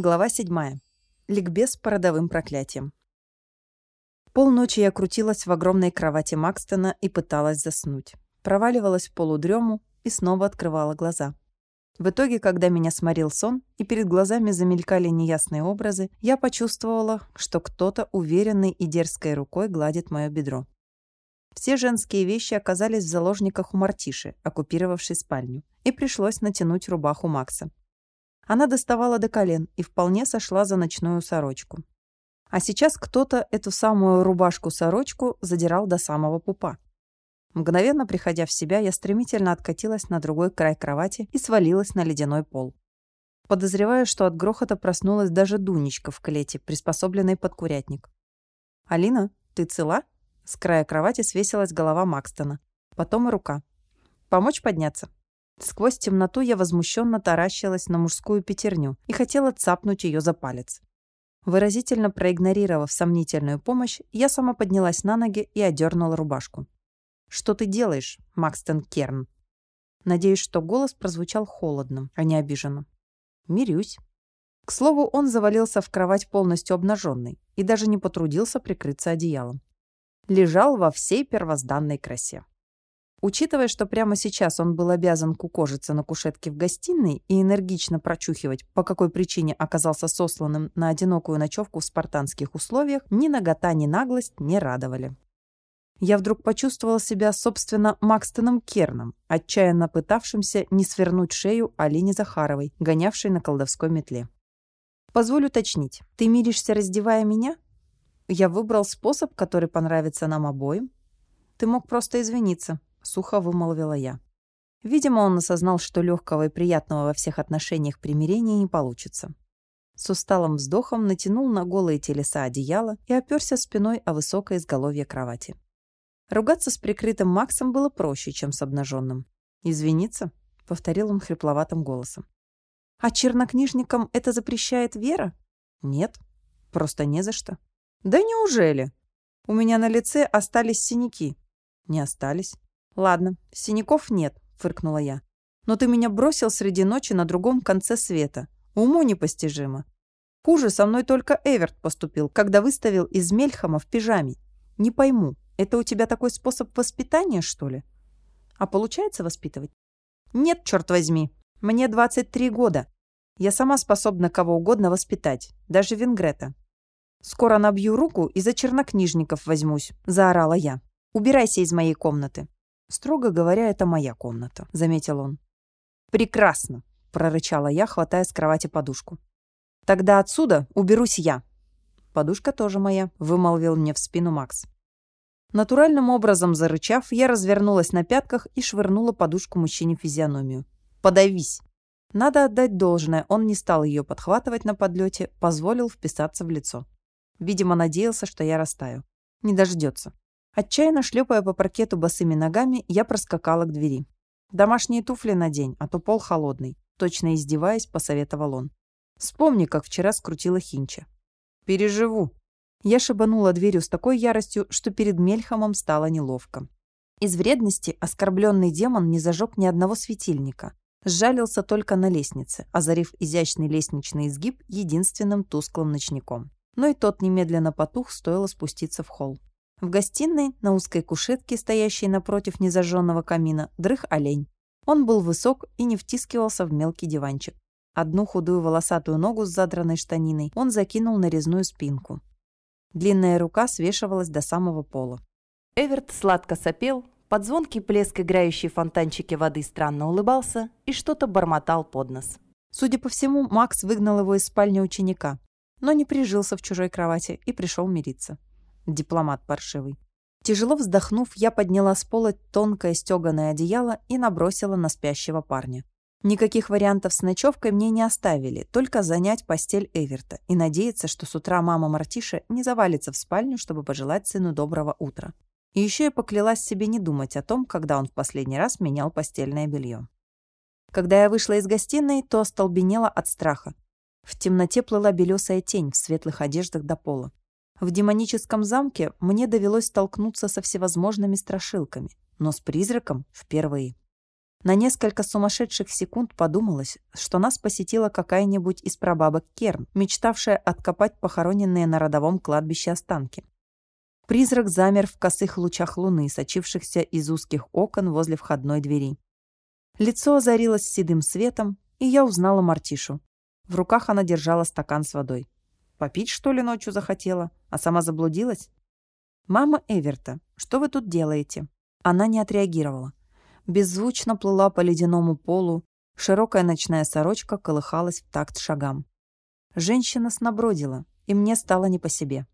Глава 7. Ликбез по родовым проклятиям. Полночи я крутилась в огромной кровати Макстона и пыталась заснуть. Проваливалась в полудрему и снова открывала глаза. В итоге, когда меня сморил сон и перед глазами замелькали неясные образы, я почувствовала, что кто-то уверенной и дерзкой рукой гладит мое бедро. Все женские вещи оказались в заложниках у Мартиши, оккупировавшей спальню, и пришлось натянуть рубаху Макса. Она доставала до колен и вполне сошла за ночную сорочку. А сейчас кто-то эту самую рубашку-сорочку задирал до самого пупа. Мгновенно приходя в себя, я стремительно откатилась на другой край кровати и свалилась на ледяной пол. Подозреваю, что от грохота проснулась даже Дунечка в клете, приспособленной под курятник. «Алина, ты цела?» С края кровати свесилась голова Макстона. Потом и рука. «Помочь подняться?» Сквозь темноту я возмущенно таращилась на мужскую пятерню и хотела цапнуть ее за палец. Выразительно проигнорировав сомнительную помощь, я сама поднялась на ноги и одернула рубашку. «Что ты делаешь, Макстон Керн?» Надеюсь, что голос прозвучал холодно, а не обиженно. «Мирюсь». К слову, он завалился в кровать полностью обнаженный и даже не потрудился прикрыться одеялом. Лежал во всей первозданной красе. Учитывая, что прямо сейчас он был обязан кукожиться на кушетке в гостиной и энергично прочухивать, по какой причине оказался сосланным на одинокую ночевку в спартанских условиях, ни нагота, ни наглость не радовали. Я вдруг почувствовала себя, собственно, Макстоном Керном, отчаянно пытавшимся не свернуть шею Алине Захаровой, гонявшей на колдовской метле. «Позволь уточнить, ты миришься, раздевая меня?» Я выбрал способ, который понравится нам обоим. Ты мог просто извиниться, сухо вымолвила я. Видимо, он осознал, что легкого и приятного во всех отношениях примирения не получится. С усталым вздохом натянул на голые телеса одеяло и оперся спиной о высокое изголовье кровати. Ругаться с прикрытым Максом было проще, чем с обнаженным. «Извиниться?» — повторил он хрипловатым голосом. «А чернокнижникам это запрещает Вера?» «Нет, просто не за что». «Да неужели? У меня на лице остались синяки». «Не остались. «Ладно, синяков нет», — фыркнула я. «Но ты меня бросил среди ночи на другом конце света. Уму непостижимо. Хуже со мной только Эверт поступил, когда выставил из Мельхама в пижаме. Не пойму, это у тебя такой способ воспитания, что ли? А получается воспитывать? Нет, черт возьми. Мне 23 года. Я сама способна кого угодно воспитать, даже Венгрета. Скоро набью руку и за чернокнижников возьмусь, заорала я. Убирайся из моей комнаты. «Строго говоря, это моя комната», — заметил он. «Прекрасно», — прорычала я, хватая с кровати подушку. «Тогда отсюда уберусь я». «Подушка тоже моя», — вымолвил мне в спину Макс. Натуральным образом зарычав, я развернулась на пятках и швырнула подушку мужчине в физиономию. «Подавись!» Надо отдать должное, он не стал ее подхватывать на подлете, позволил вписаться в лицо. Видимо, надеялся, что я растаю. Не дождется. Отчаянно шлепая по паркету босыми ногами, я проскакала к двери. «Домашние туфли надень, а то пол холодный», точно издеваясь, посоветовал он. «Вспомни, как вчера скрутила Хинча». «Переживу». Я шибанула дверью с такой яростью, что перед Мельхамом стало неловко. Из вредности оскорбленный демон не зажег ни одного светильника. Сжалился только на лестнице, озарив изящный лестничный изгиб единственным тусклым ночником. Но и тот немедленно потух, стоило спуститься в холл. В гостиной, на узкой кушетке, стоящей напротив незажженного камина, дрых олень. Он был высок и не втискивался в мелкий диванчик. Одну худую волосатую ногу с задранной штаниной он закинул на резную спинку. Длинная рука свешивалась до самого пола. Эверт сладко сопел, под звонкий плеск играющей в фонтанчике воды странно улыбался и что-то бормотал под нос. Судя по всему, Макс выгнал его из спальни ученика, но не прижился в чужой кровати и пришел мириться дипломат паршивый. Тяжело вздохнув, я подняла с пола тонкое стеганое одеяло и набросила на спящего парня. Никаких вариантов с ночевкой мне не оставили, только занять постель Эверта и надеяться, что с утра мама Мартиша не завалится в спальню, чтобы пожелать сыну доброго утра. И еще я поклялась себе не думать о том, когда он в последний раз менял постельное белье. Когда я вышла из гостиной, то остолбенела от страха. В темноте плыла белесая тень в светлых одеждах до пола. В демоническом замке мне довелось столкнуться со всевозможными страшилками, но с призраком впервые. На несколько сумасшедших секунд подумалось, что нас посетила какая-нибудь из прабабок Керн, мечтавшая откопать похороненные на родовом кладбище останки. Призрак замер в косых лучах луны, сочившихся из узких окон возле входной двери. Лицо озарилось седым светом, и я узнала Мартишу. В руках она держала стакан с водой. Попить, что ли, ночью захотела, а сама заблудилась? «Мама Эверта, что вы тут делаете?» Она не отреагировала беззвучно плыла по ледяному полу, широкая ночная сорочка колыхалась в такт шагам. Женщина снабродила, и мне стало не по себе.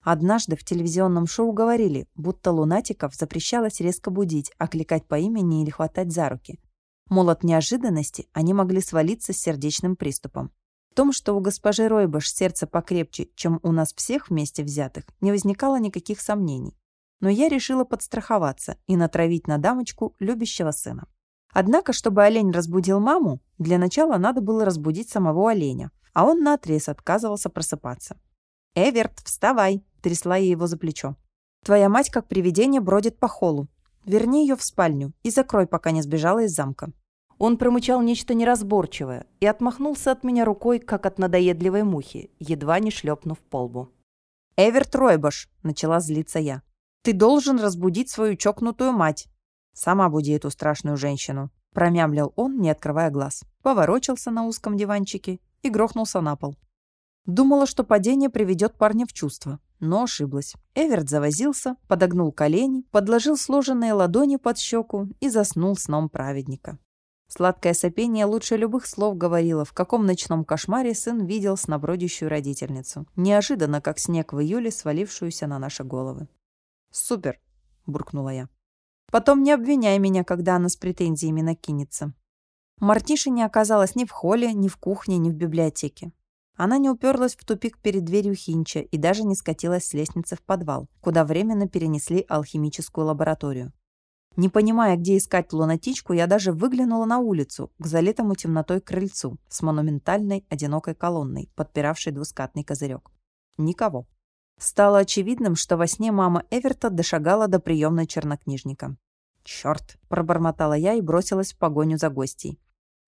Однажды в телевизионном шоу говорили, будто лунатиков запрещалось резко будить, окликать по имени или хватать за руки. Мол, от неожиданности они могли свалиться с сердечным приступом. В том, что у госпожи Ройбаш сердце покрепче, чем у нас всех вместе взятых, не возникало никаких сомнений но я решила подстраховаться и натравить на дамочку любящего сына. Однако, чтобы олень разбудил маму, для начала надо было разбудить самого оленя, а он наотрез отказывался просыпаться. «Эверт, вставай!» – трясла я его за плечо. «Твоя мать, как привидение, бродит по холу. Верни ее в спальню и закрой, пока не сбежала из замка». Он промычал нечто неразборчивое и отмахнулся от меня рукой, как от надоедливой мухи, едва не шлепнув по лбу. «Эверт Ройбаш!» – начала злиться я. Ты должен разбудить свою чокнутую мать. Сама буди эту страшную женщину. Промямлил он, не открывая глаз. Поворочился на узком диванчике и грохнулся на пол. Думала, что падение приведет парня в чувство, но ошиблась. Эверт завозился, подогнул колени, подложил сложенные ладони под щеку и заснул сном праведника. Сладкое сопение лучше любых слов говорило, в каком ночном кошмаре сын видел снобродящую родительницу, неожиданно, как снег в июле, свалившуюся на наши головы. «Супер!» – буркнула я. «Потом не обвиняй меня, когда она с претензиями накинется». Мартиша не оказалась ни в холле, ни в кухне, ни в библиотеке. Она не уперлась в тупик перед дверью Хинча и даже не скатилась с лестницы в подвал, куда временно перенесли алхимическую лабораторию. Не понимая, где искать лунатичку, я даже выглянула на улицу, к залитому темнотой крыльцу с монументальной одинокой колонной, подпиравшей двускатный козырек. Никого. Стало очевидным, что во сне мама Эверта дошагала до приемной чернокнижника. «Чёрт!» – пробормотала я и бросилась в погоню за гостей.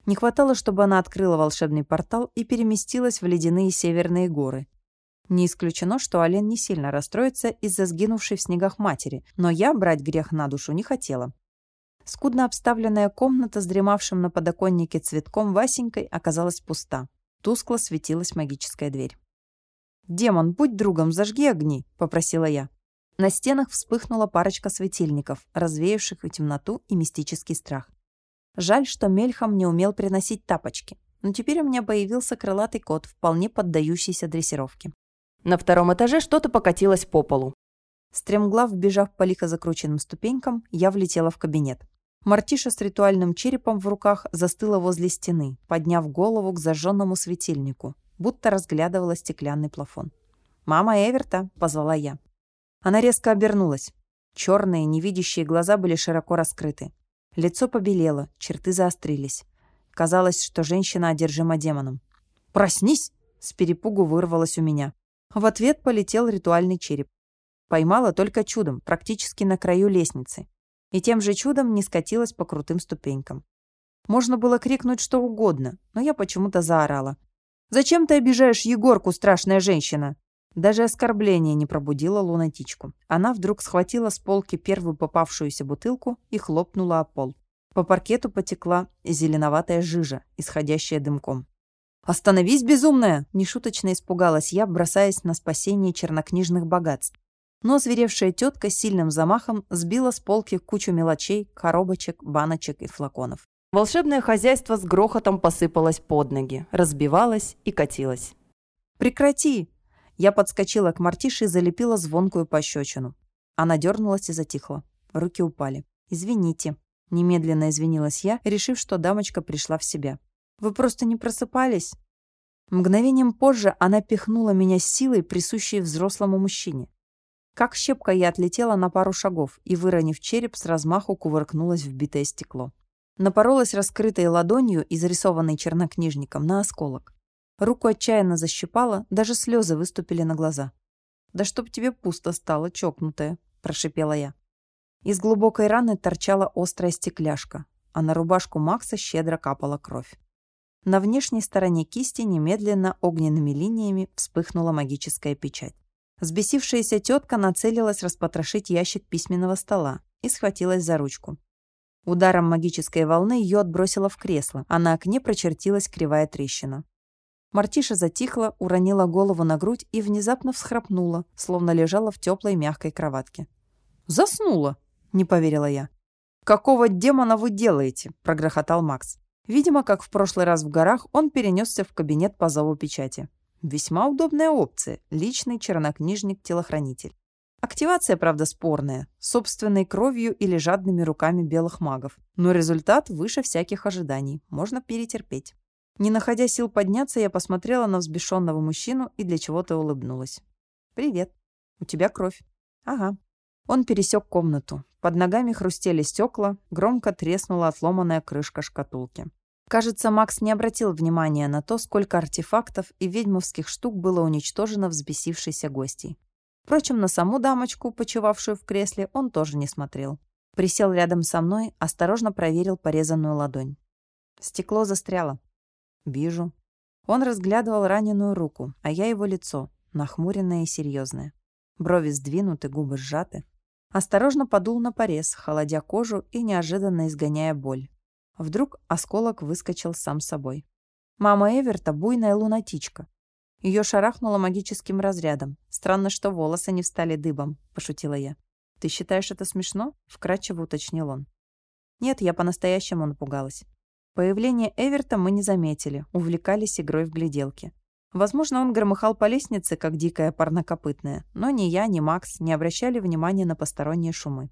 Не хватало, чтобы она открыла волшебный портал и переместилась в ледяные северные горы. Не исключено, что Олен не сильно расстроится из-за сгинувшей в снегах матери, но я брать грех на душу не хотела. Скудно обставленная комната с дремавшим на подоконнике цветком Васенькой оказалась пуста. Тускло светилась магическая дверь. «Демон, будь другом, зажги огни», — попросила я. На стенах вспыхнула парочка светильников, развеявших и темноту, и мистический страх. Жаль, что Мельхам не умел приносить тапочки, но теперь у меня появился крылатый кот, вполне поддающийся дрессировке. На втором этаже что-то покатилось по полу. Стремглав, бежав по лихо закрученным ступенькам, я влетела в кабинет. Мартиша с ритуальным черепом в руках застыла возле стены, подняв голову к зажженному светильнику, будто разглядывала стеклянный плафон. «Мама Эверта!» – позвала я. Она резко обернулась. Черные, невидящие глаза были широко раскрыты. Лицо побелело, черты заострились. Казалось, что женщина одержима демоном. «Проснись!» – с перепугу вырвалось у меня. В ответ полетел ритуальный череп. Поймала только чудом, практически на краю лестницы. И тем же чудом не скатилась по крутым ступенькам. Можно было крикнуть что угодно, но я почему-то заорала. Зачем ты обижаешь Егорку, страшная женщина?» Даже оскорбление не пробудило лунатичку. Она вдруг схватила с полки первую попавшуюся бутылку и хлопнула о пол. По паркету потекла зеленоватая жижа, исходящая дымком. «Остановись, безумная!» – нешуточно испугалась я, бросаясь на спасение чернокнижных богатств. Но зверевшая тетка сильным замахом сбила с полки кучу мелочей, коробочек, баночек и флаконов. Волшебное хозяйство с грохотом посыпалось под ноги, разбивалось и катилось. «Прекрати!» Я подскочила к Мартише и залепила звонкую пощечину. Она дернулась и затихла. Руки упали. «Извините». Немедленно извинилась я, решив, что дамочка пришла в себя. «Вы просто не просыпались?» Мгновением позже она пихнула меня силой, присущей взрослому мужчине. Как щепка я отлетела на пару шагов и, выронив череп, с размаху кувыркнулась в битое стекло. Напоролась раскрытой ладонью, изрисованной чернокнижником, на осколок. Руку отчаянно защипала, даже слезы выступили на глаза. «Да чтоб тебе пусто стало, чокнутая», – прошипела я. Из глубокой раны торчала острая стекляшка. а на рубашку Макса щедро капала кровь. На внешней стороне кисти немедленно огненными линиями вспыхнула магическая печать. Сбесившаяся тетка нацелилась распотрошить ящик письменного стола и схватилась за ручку. Ударом магической волны ее отбросило в кресло, а на окне прочертилась кривая трещина. Мартиша затихла, уронила голову на грудь и внезапно всхрапнула, словно лежала в теплой мягкой кроватке. «Заснула!» — не поверила я. «Какого демона вы делаете?» — прогрохотал Макс. Видимо, как в прошлый раз в горах, он перенесся в кабинет по зову печати. Весьма удобная опция – личный чернокнижник-телохранитель. Активация, правда, спорная, собственной кровью или жадными руками белых магов. Но результат выше всяких ожиданий, можно перетерпеть. Не находя сил подняться, я посмотрела на взбешенного мужчину и для чего-то улыбнулась. «Привет. У тебя кровь». «Ага». Он пересек комнату. Под ногами хрустели стекла, громко треснула отломанная крышка шкатулки. Кажется, Макс не обратил внимания на то, сколько артефактов и ведьмовских штук было уничтожено взбесившейся гостей. Впрочем, на саму дамочку, почивавшую в кресле, он тоже не смотрел. Присел рядом со мной, осторожно проверил порезанную ладонь. Стекло застряло. Вижу. Он разглядывал раненую руку, а я его лицо, нахмуренное и серьезное. Брови сдвинуты, губы сжаты. Осторожно подул на порез, холодя кожу и неожиданно изгоняя боль. Вдруг осколок выскочил сам собой. Мама Эверта – буйная лунатичка. Ее шарахнуло магическим разрядом. Странно, что волосы не встали дыбом, пошутила я. Ты считаешь это смешно? Вкратчиво уточнил он. Нет, я по-настоящему напугалась. Появление Эверта мы не заметили, увлекались игрой в гляделки. Возможно, он громыхал по лестнице, как дикая парнокопытная, но ни я, ни Макс не обращали внимания на посторонние шумы.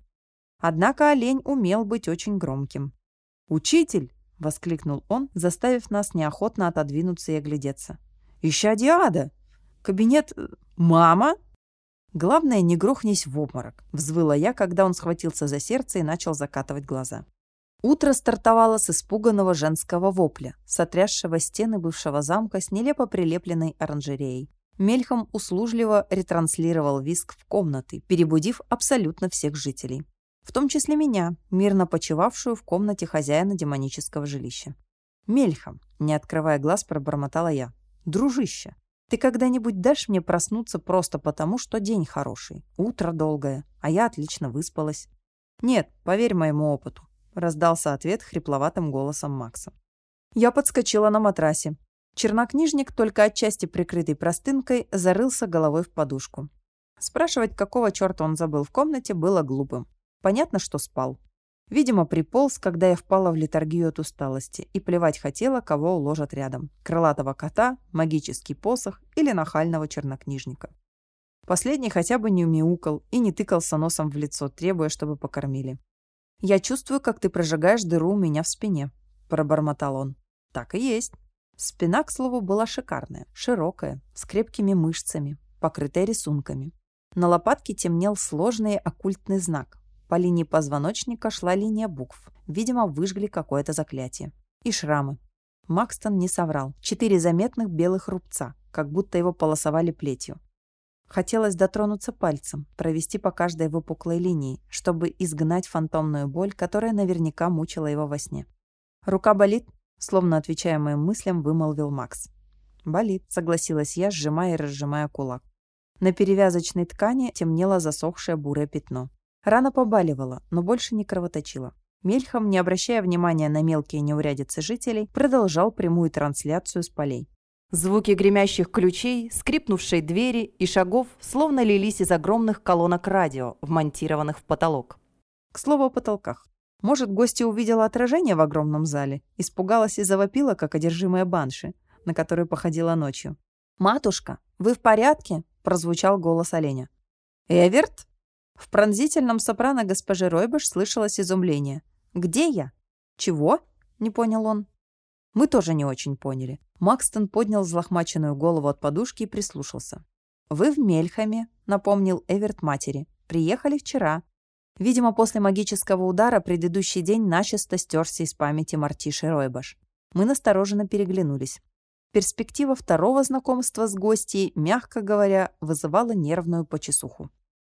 Однако олень умел быть очень громким. «Учитель!» — воскликнул он, заставив нас неохотно отодвинуться и оглядеться. «Ища Диада! Кабинет... Э, мама?» «Главное, не грохнись в обморок», — взвыла я, когда он схватился за сердце и начал закатывать глаза. Утро стартовало с испуганного женского вопля, сотрясшего стены бывшего замка с нелепо прилепленной оранжереей. Мельхом услужливо ретранслировал виск в комнаты, перебудив абсолютно всех жителей в том числе меня, мирно почивавшую в комнате хозяина демонического жилища. «Мельхам», — не открывая глаз, пробормотала я. «Дружище, ты когда-нибудь дашь мне проснуться просто потому, что день хороший, утро долгое, а я отлично выспалась?» «Нет, поверь моему опыту», — раздался ответ хрипловатым голосом Макса. Я подскочила на матрасе. Чернокнижник, только отчасти прикрытый простынкой, зарылся головой в подушку. Спрашивать, какого черта он забыл в комнате, было глупым. Понятно, что спал. Видимо, приполз, когда я впала в литургию от усталости, и плевать хотела, кого уложат рядом. Крылатого кота, магический посох или нахального чернокнижника. Последний хотя бы не мяукал и не тыкался носом в лицо, требуя, чтобы покормили. «Я чувствую, как ты прожигаешь дыру у меня в спине», – пробормотал он. «Так и есть». Спина, к слову, была шикарная, широкая, с крепкими мышцами, покрытая рисунками. На лопатке темнел сложный оккультный знак, по линии позвоночника шла линия букв. Видимо, выжгли какое-то заклятие. И шрамы. Макстон не соврал. Четыре заметных белых рубца, как будто его полосовали плетью. Хотелось дотронуться пальцем, провести по каждой выпуклой линии, чтобы изгнать фантомную боль, которая наверняка мучила его во сне. «Рука болит?» Словно отвечая моим мыслям, вымолвил Макс. «Болит», — согласилась я, сжимая и разжимая кулак. На перевязочной ткани темнело засохшее бурое пятно. Рана побаливала, но больше не кровоточила. Мельхам, не обращая внимания на мелкие неурядицы жителей, продолжал прямую трансляцию с полей. Звуки гремящих ключей, скрипнувшей двери и шагов словно лились из огромных колонок радио, вмонтированных в потолок. К слову о потолках. Может, гостья увидела отражение в огромном зале, испугалась и завопила, как одержимая банши, на которую походила ночью. «Матушка, вы в порядке?» – прозвучал голос оленя. «Эверт?» В пронзительном сопрано госпожи Ройбаш слышалось изумление. «Где я?» «Чего?» — не понял он. Мы тоже не очень поняли. Макстон поднял взлохмаченную голову от подушки и прислушался. «Вы в Мельхаме», — напомнил Эверт матери. «Приехали вчера». Видимо, после магического удара предыдущий день начисто стерся из памяти Мартиши Ройбаш. Мы настороженно переглянулись. Перспектива второго знакомства с гостьей, мягко говоря, вызывала нервную почесуху.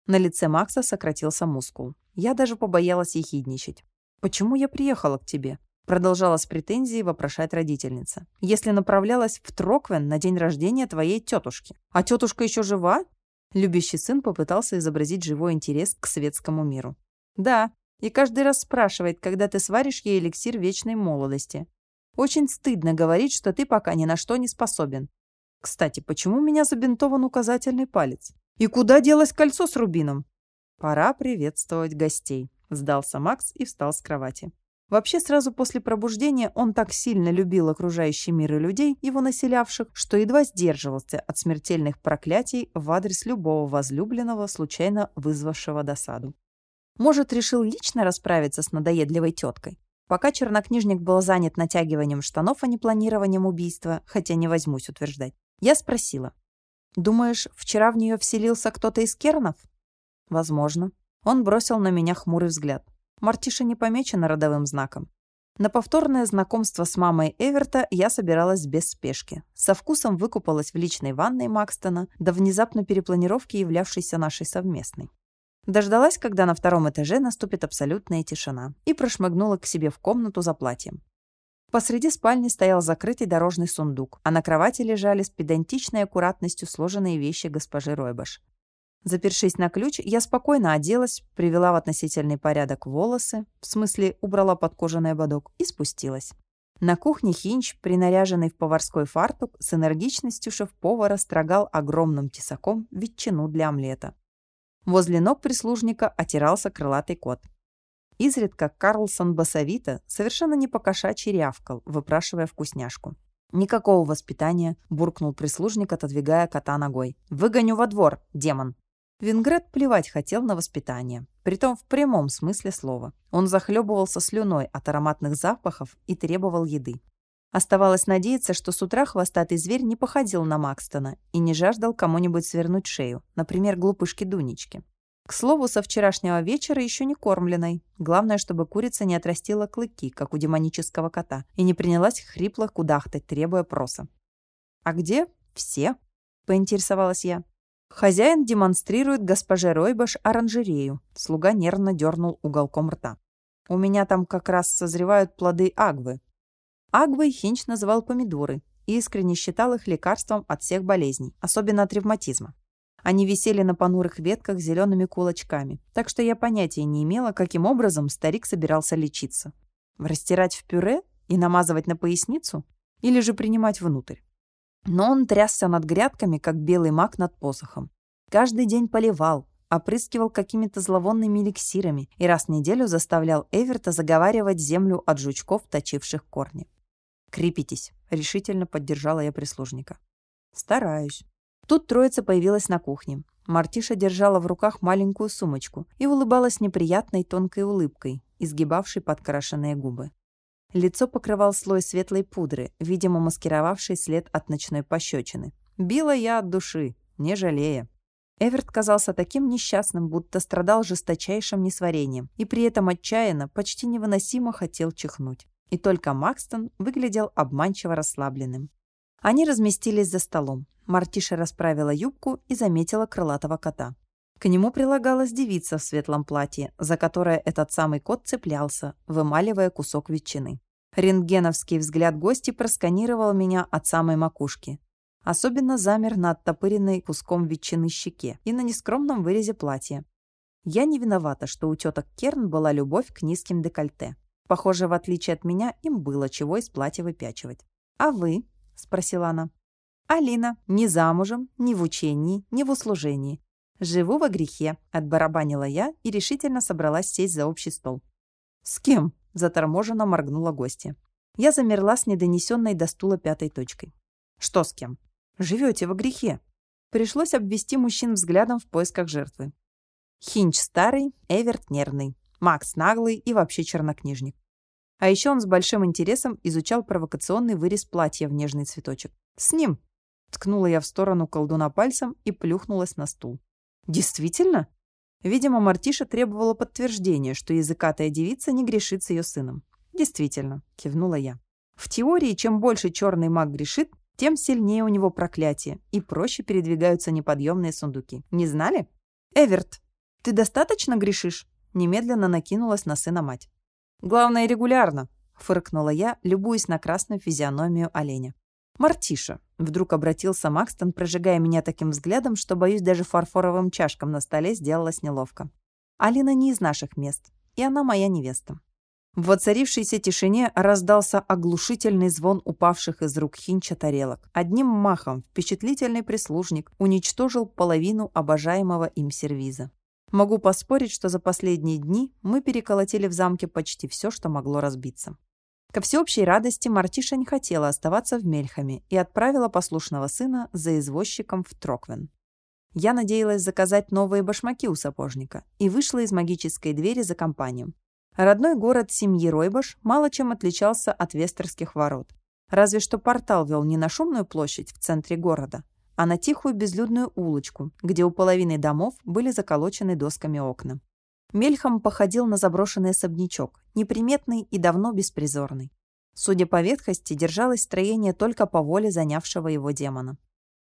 На лице Макса сократился мускул. Я даже побоялась ехидничать. «Почему я приехала к тебе?» Продолжала с претензией вопрошать родительница. «Если направлялась в Троквен на день рождения твоей тетушки. А тетушка еще жива?» Любящий сын попытался изобразить живой интерес к светскому миру. «Да, и каждый раз спрашивает, когда ты сваришь ей эликсир вечной молодости. Очень стыдно говорить, что ты пока ни на что не способен. Кстати, почему у меня забинтован указательный палец? И куда делось кольцо с рубином? Пора приветствовать гостей, сдался Макс и встал с кровати. Вообще, сразу после пробуждения он так сильно любил окружающий мир и людей, его населявших, что едва сдерживался от смертельных проклятий в адрес любого возлюбленного, случайно вызвавшего досаду. Может, решил лично расправиться с надоедливой теткой? Пока чернокнижник был занят натягиванием штанов, а не планированием убийства, хотя не возьмусь утверждать, я спросила. «Думаешь, вчера в нее вселился кто-то из кернов?» «Возможно». Он бросил на меня хмурый взгляд. Мартиша не помечена родовым знаком. На повторное знакомство с мамой Эверта я собиралась без спешки. Со вкусом выкупалась в личной ванной Макстона, до внезапно перепланировки, являвшейся нашей совместной. Дождалась, когда на втором этаже наступит абсолютная тишина, и прошмыгнула к себе в комнату за платьем. Посреди спальни стоял закрытый дорожный сундук, а на кровати лежали с педантичной аккуратностью сложенные вещи госпожи Ройбаш. Запершись на ключ, я спокойно оделась, привела в относительный порядок волосы, в смысле убрала под кожаный ободок, и спустилась. На кухне Хинч, принаряженный в поварской фартук, с энергичностью шеф-повара строгал огромным тесаком ветчину для омлета. Возле ног прислужника отирался крылатый кот. Изредка Карлсон басовито, совершенно не покошачьи рявкал, выпрашивая вкусняшку. «Никакого воспитания», – буркнул прислужник, отодвигая кота ногой. «Выгоню во двор, демон!» Вингрет плевать хотел на воспитание, притом в прямом смысле слова. Он захлебывался слюной от ароматных запахов и требовал еды. Оставалось надеяться, что с утра хвостатый зверь не походил на Макстона и не жаждал кому-нибудь свернуть шею, например, глупышке Дунечке. К слову, со вчерашнего вечера еще не кормленной. Главное, чтобы курица не отрастила клыки, как у демонического кота, и не принялась хрипло кудахтать, требуя проса. «А где все?» – поинтересовалась я. Хозяин демонстрирует госпоже Ройбаш оранжерею. Слуга нервно дернул уголком рта. У меня там как раз созревают плоды агвы. Агвой Хинч называл помидоры и искренне считал их лекарством от всех болезней, особенно от ревматизма. Они висели на понурых ветках зелеными кулачками, так что я понятия не имела, каким образом старик собирался лечиться. Растирать в пюре и намазывать на поясницу? Или же принимать внутрь? Но он трясся над грядками, как белый маг над посохом. Каждый день поливал, опрыскивал какими-то зловонными эликсирами и раз в неделю заставлял Эверта заговаривать землю от жучков, точивших корни. «Крепитесь», — решительно поддержала я прислужника. «Стараюсь». Тут троица появилась на кухне. Мартиша держала в руках маленькую сумочку и улыбалась неприятной тонкой улыбкой, изгибавшей подкрашенные губы. Лицо покрывал слой светлой пудры, видимо, маскировавший след от ночной пощечины. Била я от души, не жалея. Эверт казался таким несчастным, будто страдал жесточайшим несварением, и при этом отчаянно, почти невыносимо хотел чихнуть. И только Макстон выглядел обманчиво расслабленным. Они разместились за столом. Мартиша расправила юбку и заметила крылатого кота. К нему прилагалась девица в светлом платье, за которое этот самый кот цеплялся, вымаливая кусок ветчины. Рентгеновский взгляд гости просканировал меня от самой макушки. Особенно замер на оттопыренной куском ветчины щеке и на нескромном вырезе платья. Я не виновата, что у теток Керн была любовь к низким декольте. Похоже, в отличие от меня, им было чего из платья выпячивать. «А вы?» – спросила она. «Алина, ни замужем, ни в учении, ни в услужении. «Живу во грехе», — отбарабанила я и решительно собралась сесть за общий стол. «С кем?» — заторможенно моргнула гостья. Я замерла с недонесенной до стула пятой точкой. «Что с кем?» «Живете во грехе». Пришлось обвести мужчин взглядом в поисках жертвы. Хинч старый, Эверт нервный, Макс наглый и вообще чернокнижник. А еще он с большим интересом изучал провокационный вырез платья в нежный цветочек. «С ним!» Ткнула я в сторону колдуна пальцем и плюхнулась на стул. Действительно? Видимо, Мартиша требовала подтверждения, что языкатая девица не грешит с ее сыном. Действительно, кивнула я. В теории, чем больше черный маг грешит, тем сильнее у него проклятие, и проще передвигаются неподъемные сундуки. Не знали? Эверт, ты достаточно грешишь? Немедленно накинулась на сына мать. Главное, регулярно, фыркнула я, любуясь на красную физиономию оленя. «Мартиша», — вдруг обратился Макстон, прожигая меня таким взглядом, что, боюсь, даже фарфоровым чашкам на столе сделалось неловко. «Алина не из наших мест, и она моя невеста». В воцарившейся тишине раздался оглушительный звон упавших из рук Хинча тарелок. Одним махом впечатлительный прислужник уничтожил половину обожаемого им сервиза. Могу поспорить, что за последние дни мы переколотили в замке почти все, что могло разбиться. Ко всеобщей радости Мартиша не хотела оставаться в Мельхаме и отправила послушного сына за извозчиком в Троквен. Я надеялась заказать новые башмаки у сапожника и вышла из магической двери за компанию. Родной город семьи Ройбаш мало чем отличался от Вестерских ворот. Разве что портал вел не на шумную площадь в центре города, а на тихую безлюдную улочку, где у половины домов были заколочены досками окна. Мельхам походил на заброшенный особнячок, неприметный и давно беспризорный. Судя по ветхости, держалось строение только по воле занявшего его демона.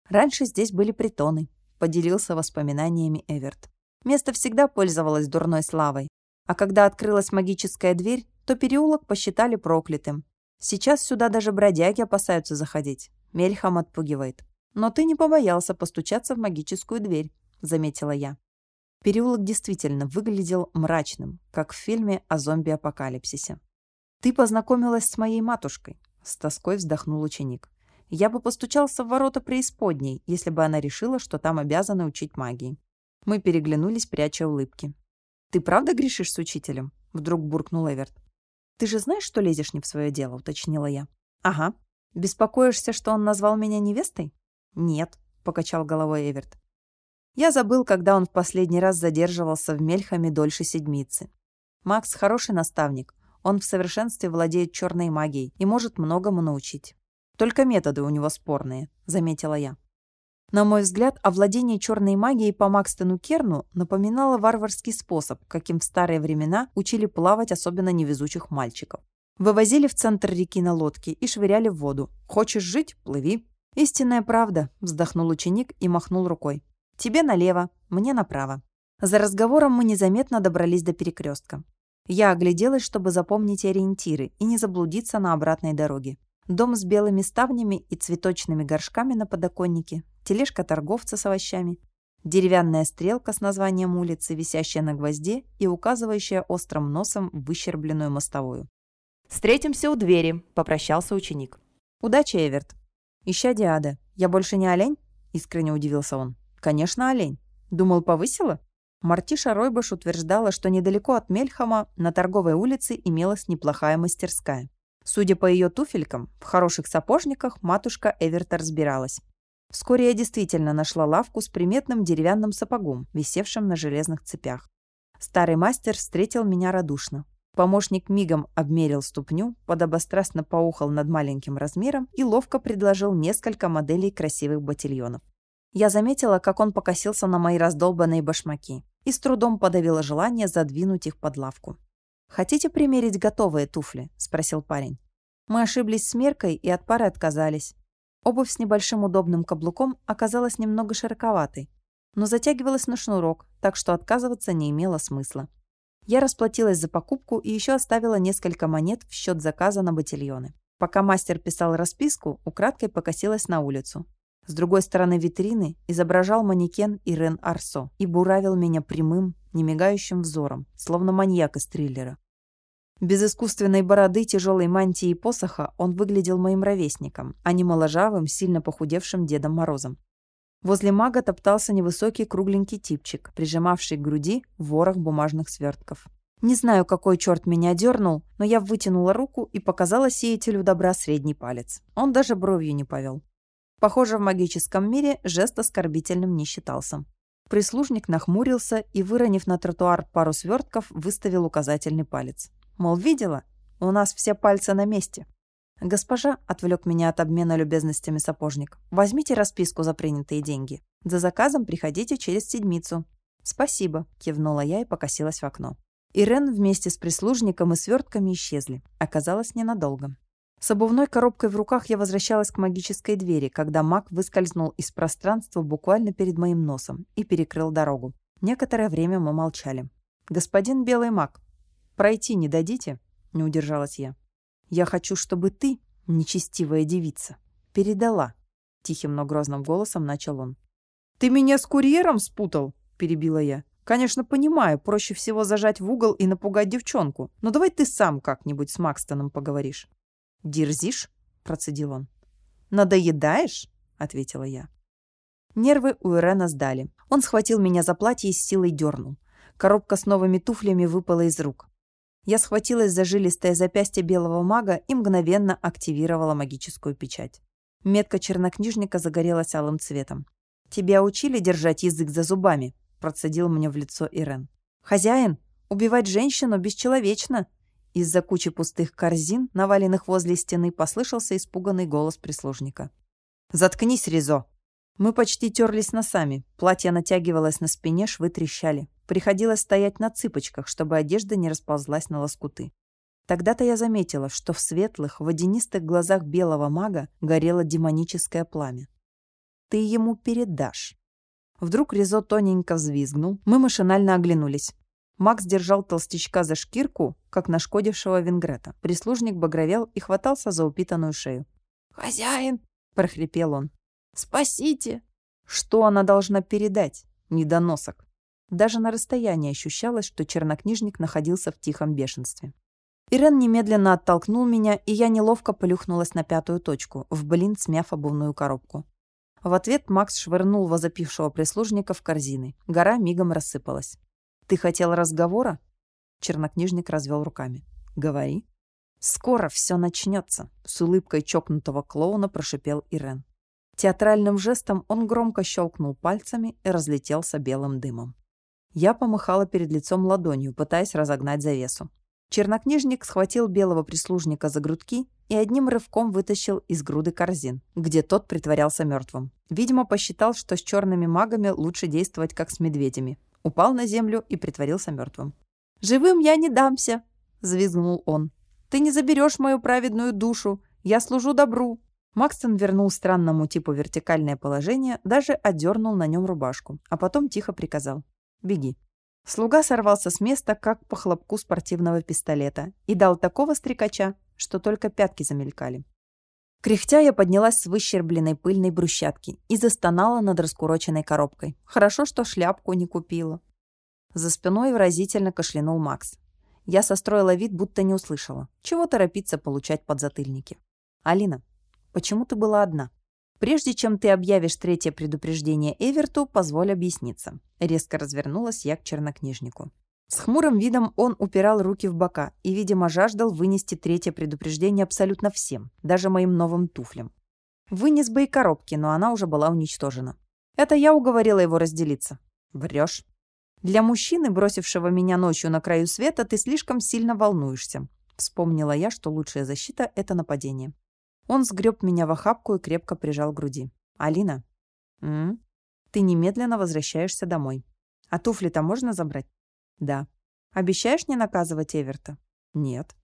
Раньше здесь были притоны, поделился воспоминаниями Эверт. Место всегда пользовалось дурной славой, а когда открылась магическая дверь, то переулок посчитали проклятым. Сейчас сюда даже бродяги опасаются заходить. Мельхам отпугивает. Но ты не побоялся постучаться в магическую дверь, заметила я. Переулок действительно выглядел мрачным, как в фильме о зомби-апокалипсисе. «Ты познакомилась с моей матушкой», — с тоской вздохнул ученик. «Я бы постучался в ворота преисподней, если бы она решила, что там обязаны учить магии». Мы переглянулись, пряча улыбки. «Ты правда грешишь с учителем?» — вдруг буркнул Эверт. «Ты же знаешь, что лезешь не в свое дело?» — уточнила я. «Ага. Беспокоишься, что он назвал меня невестой?» «Нет», — покачал головой Эверт. Я забыл, когда он в последний раз задерживался в Мельхаме дольше седмицы. Макс хороший наставник. Он в совершенстве владеет черной магией и может многому научить. Только методы у него спорные, заметила я. На мой взгляд, овладение черной магией по Макстену Керну напоминало варварский способ, каким в старые времена учили плавать особенно невезучих мальчиков. Вывозили в центр реки на лодке и швыряли в воду. «Хочешь жить? Плыви». «Истинная правда», – вздохнул ученик и махнул рукой. «Тебе налево, мне направо». За разговором мы незаметно добрались до перекрестка. Я огляделась, чтобы запомнить ориентиры и не заблудиться на обратной дороге. Дом с белыми ставнями и цветочными горшками на подоконнике, тележка торговца с овощами, деревянная стрелка с названием улицы, висящая на гвозде и указывающая острым носом выщербленную мостовую. «Встретимся у двери», — попрощался ученик. «Удачи, Эверт». «Ища Диада, я больше не олень?» — искренне удивился он. «Конечно, олень. Думал, повысила?» Мартиша Ройбаш утверждала, что недалеко от Мельхама на торговой улице имелась неплохая мастерская. Судя по ее туфелькам, в хороших сапожниках матушка Эверта разбиралась. Вскоре я действительно нашла лавку с приметным деревянным сапогом, висевшим на железных цепях. Старый мастер встретил меня радушно. Помощник мигом обмерил ступню, подобострастно поухал над маленьким размером и ловко предложил несколько моделей красивых ботильонов. Я заметила, как он покосился на мои раздолбанные башмаки и с трудом подавила желание задвинуть их под лавку. «Хотите примерить готовые туфли?» – спросил парень. Мы ошиблись с меркой и от пары отказались. Обувь с небольшим удобным каблуком оказалась немного широковатой, но затягивалась на шнурок, так что отказываться не имело смысла. Я расплатилась за покупку и еще оставила несколько монет в счет заказа на ботильоны. Пока мастер писал расписку, украдкой покосилась на улицу. С другой стороны витрины изображал манекен Ирен Арсо и буравил меня прямым, немигающим взором, словно маньяк из триллера. Без искусственной бороды, тяжелой мантии и посоха он выглядел моим ровесником, а не моложавым, сильно похудевшим Дедом Морозом. Возле мага топтался невысокий кругленький типчик, прижимавший к груди ворох бумажных свертков. Не знаю, какой черт меня дернул, но я вытянула руку и показала сеятелю добра средний палец. Он даже бровью не повел. Похоже, в магическом мире жест оскорбительным не считался. Прислужник нахмурился и, выронив на тротуар пару свертков, выставил указательный палец. Мол, видела? У нас все пальцы на месте. Госпожа, отвлек меня от обмена любезностями сапожник, возьмите расписку за принятые деньги. За заказом приходите через седмицу. Спасибо, кивнула я и покосилась в окно. Ирен вместе с прислужником и свертками исчезли. Оказалось, ненадолго. С обувной коробкой в руках я возвращалась к магической двери, когда маг выскользнул из пространства буквально перед моим носом и перекрыл дорогу. Некоторое время мы молчали. «Господин Белый маг, «Пройти не дадите?» не удержалась я. «Я хочу, чтобы ты, нечестивая девица, передала», — тихим, но грозным голосом начал он. «Ты меня с курьером спутал?» — перебила я. «Конечно, понимаю, проще всего зажать в угол и напугать девчонку, но давай ты сам как-нибудь с Макстоном поговоришь». «Дерзишь?» — процедил он. «Надоедаешь?» — ответила я. Нервы у Ирена сдали. Он схватил меня за платье и с силой дернул. Коробка с новыми туфлями выпала из рук. Я схватилась за жилистое запястье белого мага и мгновенно активировала магическую печать. Метка чернокнижника загорелась алым цветом. «Тебя учили держать язык за зубами?» – процедил мне в лицо Ирен. «Хозяин, убивать женщину бесчеловечно!» Из-за кучи пустых корзин, наваленных возле стены, послышался испуганный голос прислужника. «Заткнись, Ризо!» Мы почти терлись носами. Платье натягивалось на спине, швы трещали. Приходилось стоять на цыпочках, чтобы одежда не расползлась на лоскуты. Тогда-то я заметила, что в светлых, водянистых глазах белого мага горело демоническое пламя. «Ты ему передашь». Вдруг Ризо тоненько взвизгнул. Мы машинально оглянулись. Макс держал толстячка за шкирку, как нашкодившего вингрета. Прислужник багровел и хватался за упитанную шею. «Хозяин!» – прохрипел он. «Спасите!» Что она должна передать? Недоносок. Даже на расстоянии ощущалось, что чернокнижник находился в тихом бешенстве. Ирен немедленно оттолкнул меня, и я неловко полюхнулась на пятую точку, в блин смяв обувную коробку. В ответ Макс швырнул возопившего прислужника в корзины. Гора мигом рассыпалась. «Ты хотел разговора?» Чернокнижник развел руками. «Говори». «Скоро все начнется», — с улыбкой чокнутого клоуна прошипел Ирен. Театральным жестом он громко щелкнул пальцами и разлетелся белым дымом. Я помахала перед лицом ладонью, пытаясь разогнать завесу. Чернокнижник схватил белого прислужника за грудки и одним рывком вытащил из груды корзин, где тот притворялся мертвым. Видимо, посчитал, что с черными магами лучше действовать как с медведями. Упал на землю и притворился мертвым. «Живым я не дамся!» – взвизгнул он. «Ты не заберешь мою праведную душу! Я служу добру!» Макстон вернул странному типу вертикальное положение, даже одернул на нем рубашку, а потом тихо приказал. Беги». Слуга сорвался с места, как по хлопку спортивного пистолета, и дал такого стрекача, что только пятки замелькали. Кряхтя я поднялась с выщербленной пыльной брусчатки и застонала над раскуроченной коробкой. Хорошо, что шляпку не купила. За спиной выразительно кашлянул Макс. Я состроила вид, будто не услышала. Чего торопиться получать подзатыльники? «Алина, почему ты была одна?» «Прежде чем ты объявишь третье предупреждение Эверту, позволь объясниться». Резко развернулась я к чернокнижнику. С хмурым видом он упирал руки в бока и, видимо, жаждал вынести третье предупреждение абсолютно всем, даже моим новым туфлям. Вынес бы и коробки, но она уже была уничтожена. Это я уговорила его разделиться. Врешь. Для мужчины, бросившего меня ночью на краю света, ты слишком сильно волнуешься. Вспомнила я, что лучшая защита – это нападение. Он сгреб меня в охапку и крепко прижал к груди. «Алина?» «М? Ты немедленно возвращаешься домой. А туфли-то можно забрать?» «Да». «Обещаешь не наказывать Эверта?» «Нет».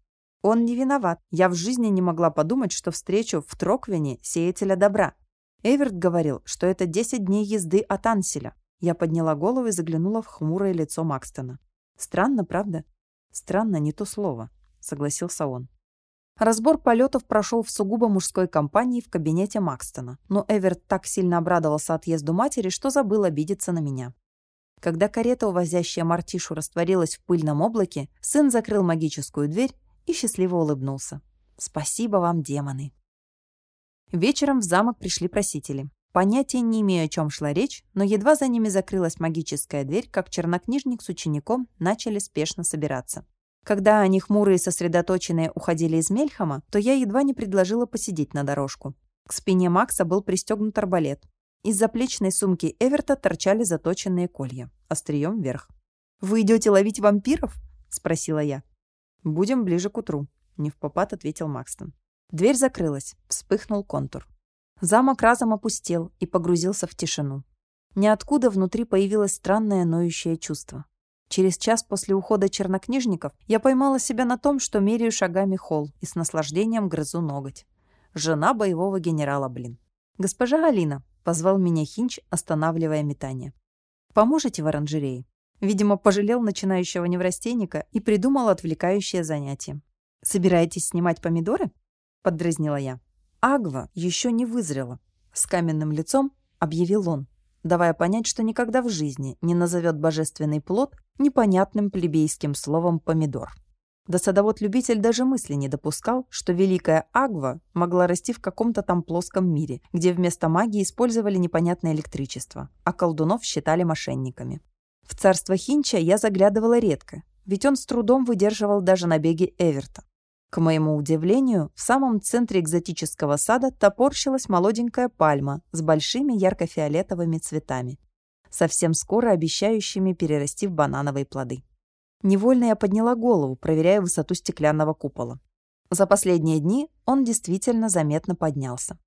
«Он не виноват. Я в жизни не могла подумать, что встречу в Троквине сеятеля добра. Эверт говорил, что это 10 дней езды от Анселя. Я подняла голову и заглянула в хмурое лицо Макстона. Странно, правда? Странно, не то слово, согласился он. Разбор полетов прошел в сугубо мужской компании в кабинете Макстона, но Эверт так сильно обрадовался отъезду матери, что забыл обидеться на меня. Когда карета, увозящая Мартишу, растворилась в пыльном облаке, сын закрыл магическую дверь и счастливо улыбнулся. «Спасибо вам, демоны!» Вечером в замок пришли просители. Понятия не имею, о чем шла речь, но едва за ними закрылась магическая дверь, как чернокнижник с учеником начали спешно собираться. Когда они хмурые и сосредоточенные уходили из Мельхама, то я едва не предложила посидеть на дорожку. К спине Макса был пристегнут арбалет. Из заплечной сумки Эверта торчали заточенные колья, острием вверх. «Вы идете ловить вампиров?» – спросила я. «Будем ближе к утру», – не в попад ответил Макстон. Дверь закрылась, вспыхнул контур. Замок разом опустел и погрузился в тишину. Ниоткуда внутри появилось странное ноющее чувство. Через час после ухода чернокнижников я поймала себя на том, что меряю шагами холл и с наслаждением грызу ноготь. Жена боевого генерала, блин. «Госпожа Алина», — позвал меня Хинч, останавливая метание. «Поможете в оранжерее?» Видимо, пожалел начинающего неврастенника и придумал отвлекающее занятие. «Собираетесь снимать помидоры?» — поддразнила я. «Агва еще не вызрела», — с каменным лицом объявил он, давая понять, что никогда в жизни не назовет божественный плод непонятным плебейским словом «помидор». Да садовод-любитель даже мысли не допускал, что великая Агва могла расти в каком-то там плоском мире, где вместо магии использовали непонятное электричество, а колдунов считали мошенниками. В царство Хинча я заглядывала редко, ведь он с трудом выдерживал даже набеги Эверта. К моему удивлению, в самом центре экзотического сада топорщилась молоденькая пальма с большими ярко-фиолетовыми цветами, совсем скоро обещающими перерасти в банановые плоды. Невольно я подняла голову, проверяя высоту стеклянного купола. За последние дни он действительно заметно поднялся.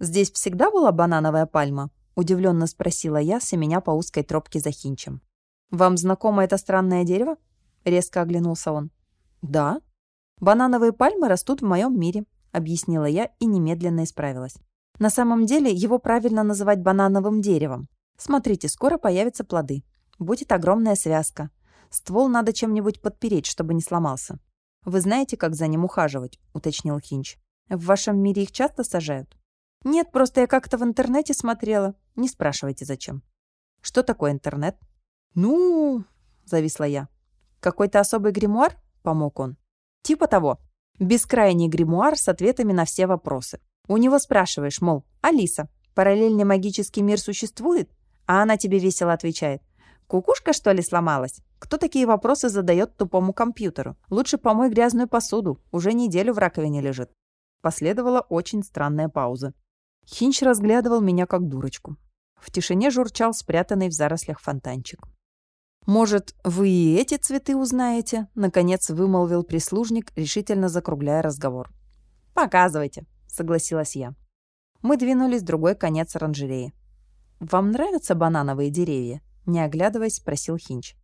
«Здесь всегда была банановая пальма?» – удивленно спросила я, семеня по узкой тропке за хинчем. «Вам знакомо это странное дерево?» – резко оглянулся он. «Да. Банановые пальмы растут в моем мире», – объяснила я и немедленно исправилась. «На самом деле его правильно называть банановым деревом. Смотрите, скоро появятся плоды. Будет огромная связка. Ствол надо чем-нибудь подпереть, чтобы не сломался. Вы знаете, как за ним ухаживать?» — уточнил Хинч. «В вашем мире их часто сажают?» «Нет, просто я как-то в интернете смотрела. Не спрашивайте, зачем». «Что такое интернет?» «Ну...» — зависла я. «Какой-то особый гримуар?» — помог он. «Типа того. Бескрайний гримуар с ответами на все вопросы. У него спрашиваешь, мол, «Алиса, параллельный магический мир существует?» А она тебе весело отвечает. «Кукушка, что ли, сломалась? Кто такие вопросы задает тупому компьютеру? Лучше помой грязную посуду, уже неделю в раковине лежит». Последовала очень странная пауза. Хинч разглядывал меня как дурочку. В тишине журчал спрятанный в зарослях фонтанчик. «Может, вы и эти цветы узнаете?» — наконец вымолвил прислужник, решительно закругляя разговор. «Показывайте», — согласилась я. Мы двинулись в другой конец оранжереи. «Вам нравятся банановые деревья?» — не оглядываясь, спросил Хинч.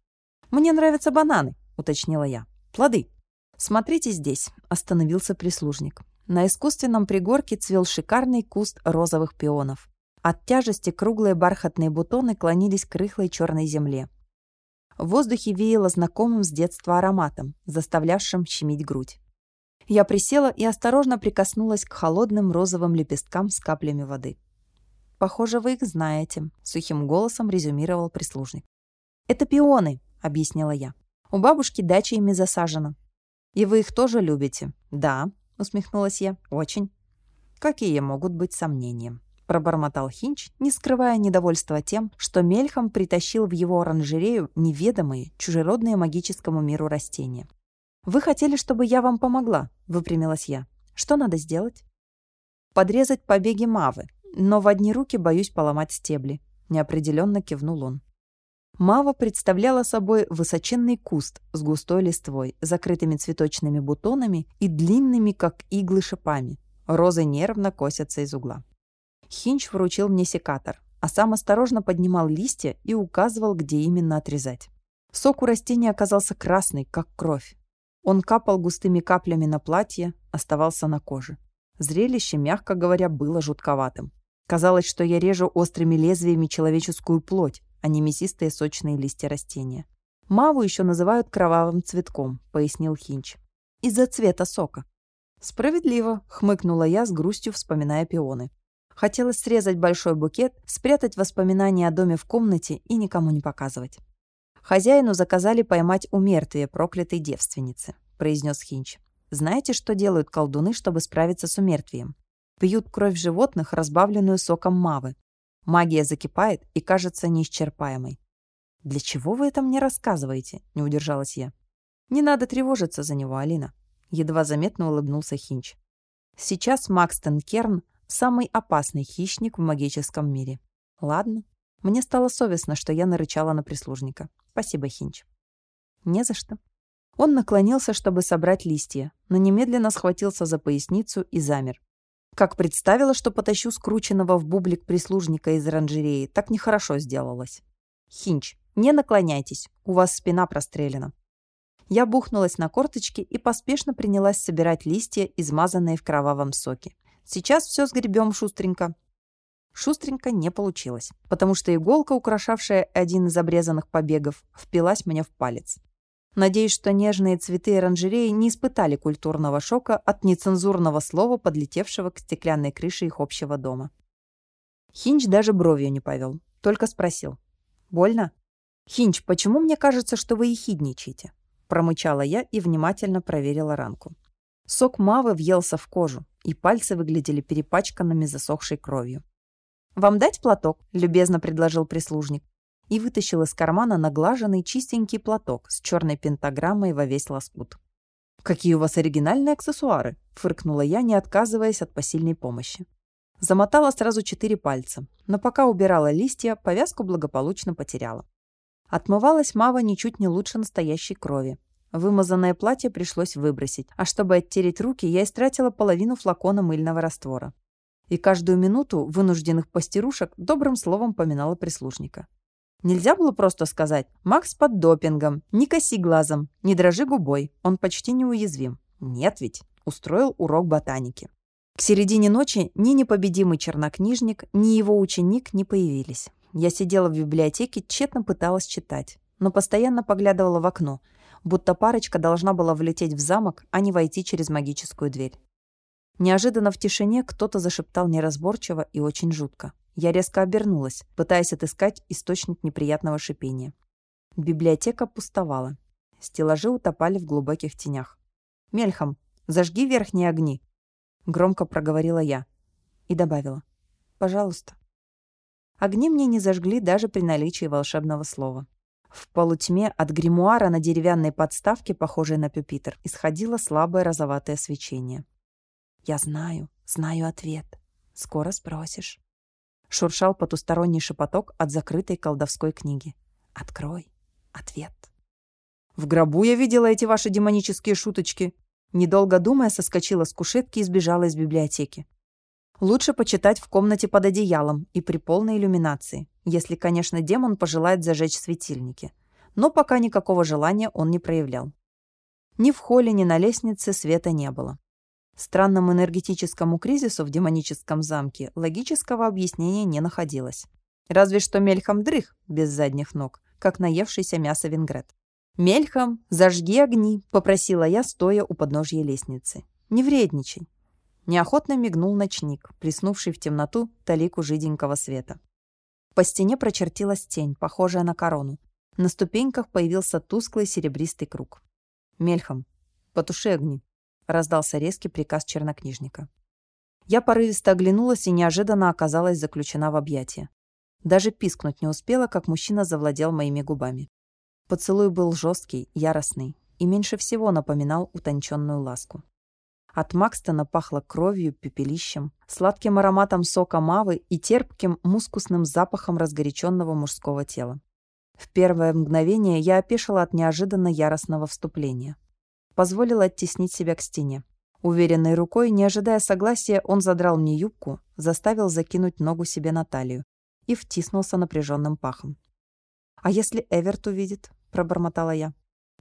«Мне нравятся бананы», — уточнила я. «Плоды». «Смотрите здесь», — остановился прислужник. На искусственном пригорке цвел шикарный куст розовых пионов. От тяжести круглые бархатные бутоны клонились к рыхлой черной земле. В воздухе веяло знакомым с детства ароматом, заставлявшим щемить грудь. Я присела и осторожно прикоснулась к холодным розовым лепесткам с каплями воды. «Похоже, вы их знаете», — сухим голосом резюмировал прислужник. «Это пионы», — объяснила я. «У бабушки дача ими засажена». «И вы их тоже любите?» «Да», — усмехнулась я. «Очень». «Какие могут быть сомнения?» пробормотал Хинч, не скрывая недовольства тем, что мельхом притащил в его оранжерею неведомые, чужеродные магическому миру растения. «Вы хотели, чтобы я вам помогла?» — выпрямилась я. «Что надо сделать?» «Подрезать побеги мавы, но в одни руки боюсь поломать стебли», — неопределенно кивнул он. Мава представляла собой высоченный куст с густой листвой, закрытыми цветочными бутонами и длинными, как иглы, шипами. Розы нервно косятся из угла. Хинч вручил мне секатор, а сам осторожно поднимал листья и указывал, где именно отрезать. Сок у растения оказался красный, как кровь. Он капал густыми каплями на платье, оставался на коже. Зрелище, мягко говоря, было жутковатым. Казалось, что я режу острыми лезвиями человеческую плоть, а не мясистые сочные листья растения. «Маву еще называют кровавым цветком», — пояснил Хинч. «Из-за цвета сока». «Справедливо», — хмыкнула я с грустью, вспоминая пионы. Хотелось срезать большой букет, спрятать воспоминания о доме в комнате и никому не показывать. «Хозяину заказали поймать у мертвия проклятой девственницы», — произнес Хинч. «Знаете, что делают колдуны, чтобы справиться с умертвием? Пьют кровь животных, разбавленную соком мавы. Магия закипает и кажется неисчерпаемой. «Для чего вы это мне рассказываете?» – не удержалась я. «Не надо тревожиться за него, Алина», – едва заметно улыбнулся Хинч. «Сейчас Макстон Керн – самый опасный хищник в магическом мире. Ладно. Мне стало совестно, что я нарычала на прислужника. Спасибо, Хинч». «Не за что». Он наклонился, чтобы собрать листья, но немедленно схватился за поясницу и замер. Как представила, что потащу скрученного в бублик прислужника из оранжереи, так нехорошо сделалось. Хинч, не наклоняйтесь, у вас спина прострелена. Я бухнулась на корточки и поспешно принялась собирать листья, измазанные в кровавом соке. Сейчас все сгребем шустренько. Шустренько не получилось, потому что иголка, украшавшая один из обрезанных побегов, впилась мне в палец. Надеюсь, что нежные цветы оранжереи не испытали культурного шока от нецензурного слова, подлетевшего к стеклянной крыше их общего дома. Хинч даже бровью не повел, только спросил. «Больно?» «Хинч, почему мне кажется, что вы ехидничаете?» Промычала я и внимательно проверила ранку. Сок мавы въелся в кожу, и пальцы выглядели перепачканными засохшей кровью. «Вам дать платок?» – любезно предложил прислужник и вытащил из кармана наглаженный чистенький платок с черной пентаграммой во весь лоскут. «Какие у вас оригинальные аксессуары!» – фыркнула я, не отказываясь от посильной помощи. Замотала сразу четыре пальца, но пока убирала листья, повязку благополучно потеряла. Отмывалась Мава ничуть не лучше настоящей крови. Вымазанное платье пришлось выбросить, а чтобы оттереть руки, я истратила половину флакона мыльного раствора. И каждую минуту вынужденных постирушек добрым словом поминала прислужника. Нельзя было просто сказать «Макс под допингом, не коси глазом, не дрожи губой, он почти неуязвим». Нет ведь, устроил урок ботаники. К середине ночи ни непобедимый чернокнижник, ни его ученик не появились. Я сидела в библиотеке, тщетно пыталась читать, но постоянно поглядывала в окно, будто парочка должна была влететь в замок, а не войти через магическую дверь. Неожиданно в тишине кто-то зашептал неразборчиво и очень жутко. Я резко обернулась, пытаясь отыскать источник неприятного шипения. Библиотека пустовала. Стеллажи утопали в глубоких тенях. «Мельхам, зажги верхние огни!» Громко проговорила я и добавила. «Пожалуйста». Огни мне не зажгли даже при наличии волшебного слова. В полутьме от гримуара на деревянной подставке, похожей на пюпитр, исходило слабое розоватое свечение. «Я знаю, знаю ответ. Скоро спросишь» шуршал потусторонний шепоток от закрытой колдовской книги. «Открой. Ответ». «В гробу я видела эти ваши демонические шуточки». Недолго думая, соскочила с кушетки и сбежала из библиотеки. Лучше почитать в комнате под одеялом и при полной иллюминации, если, конечно, демон пожелает зажечь светильники. Но пока никакого желания он не проявлял. Ни в холле, ни на лестнице света не было. Странному энергетическому кризису в демоническом замке логического объяснения не находилось. Разве что Мельхам дрых без задних ног, как наевшийся мясо вингрет. «Мельхам, зажги огни», — попросила я, стоя у подножья лестницы. «Не вредничай». Неохотно мигнул ночник, плеснувший в темноту талику жиденького света. По стене прочертилась тень, похожая на корону. На ступеньках появился тусклый серебристый круг. «Мельхам, потуши огни», раздался резкий приказ чернокнижника. Я порывисто оглянулась и неожиданно оказалась заключена в объятия. Даже пискнуть не успела, как мужчина завладел моими губами. Поцелуй был жесткий, яростный и меньше всего напоминал утонченную ласку. От Макстона пахло кровью, пепелищем, сладким ароматом сока мавы и терпким мускусным запахом разгоряченного мужского тела. В первое мгновение я опешила от неожиданно яростного вступления позволил оттеснить себя к стене. Уверенной рукой, не ожидая согласия, он задрал мне юбку, заставил закинуть ногу себе на талию и втиснулся напряженным пахом. «А если Эверт увидит?» – пробормотала я.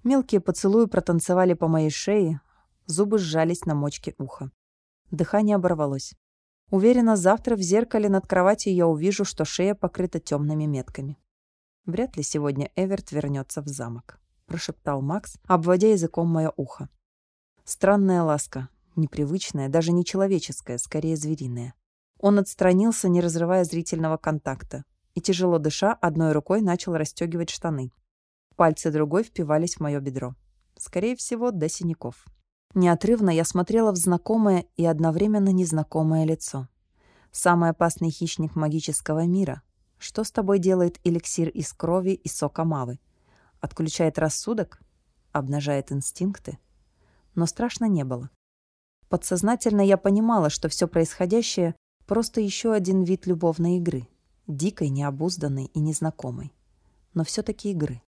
Мелкие поцелуи протанцевали по моей шее, зубы сжались на мочке уха. Дыхание оборвалось. Уверена, завтра в зеркале над кроватью я увижу, что шея покрыта темными метками. Вряд ли сегодня Эверт вернется в замок прошептал Макс, обводя языком мое ухо. Странная ласка, непривычная, даже не человеческая, скорее звериная. Он отстранился, не разрывая зрительного контакта, и, тяжело дыша, одной рукой начал расстегивать штаны. Пальцы другой впивались в мое бедро. Скорее всего, до синяков. Неотрывно я смотрела в знакомое и одновременно незнакомое лицо. Самый опасный хищник магического мира. Что с тобой делает эликсир из крови и сока мавы? Отключает рассудок? Обнажает инстинкты? Но страшно не было. Подсознательно я понимала, что все происходящее — просто еще один вид любовной игры. Дикой, необузданной и незнакомой. Но все-таки игры.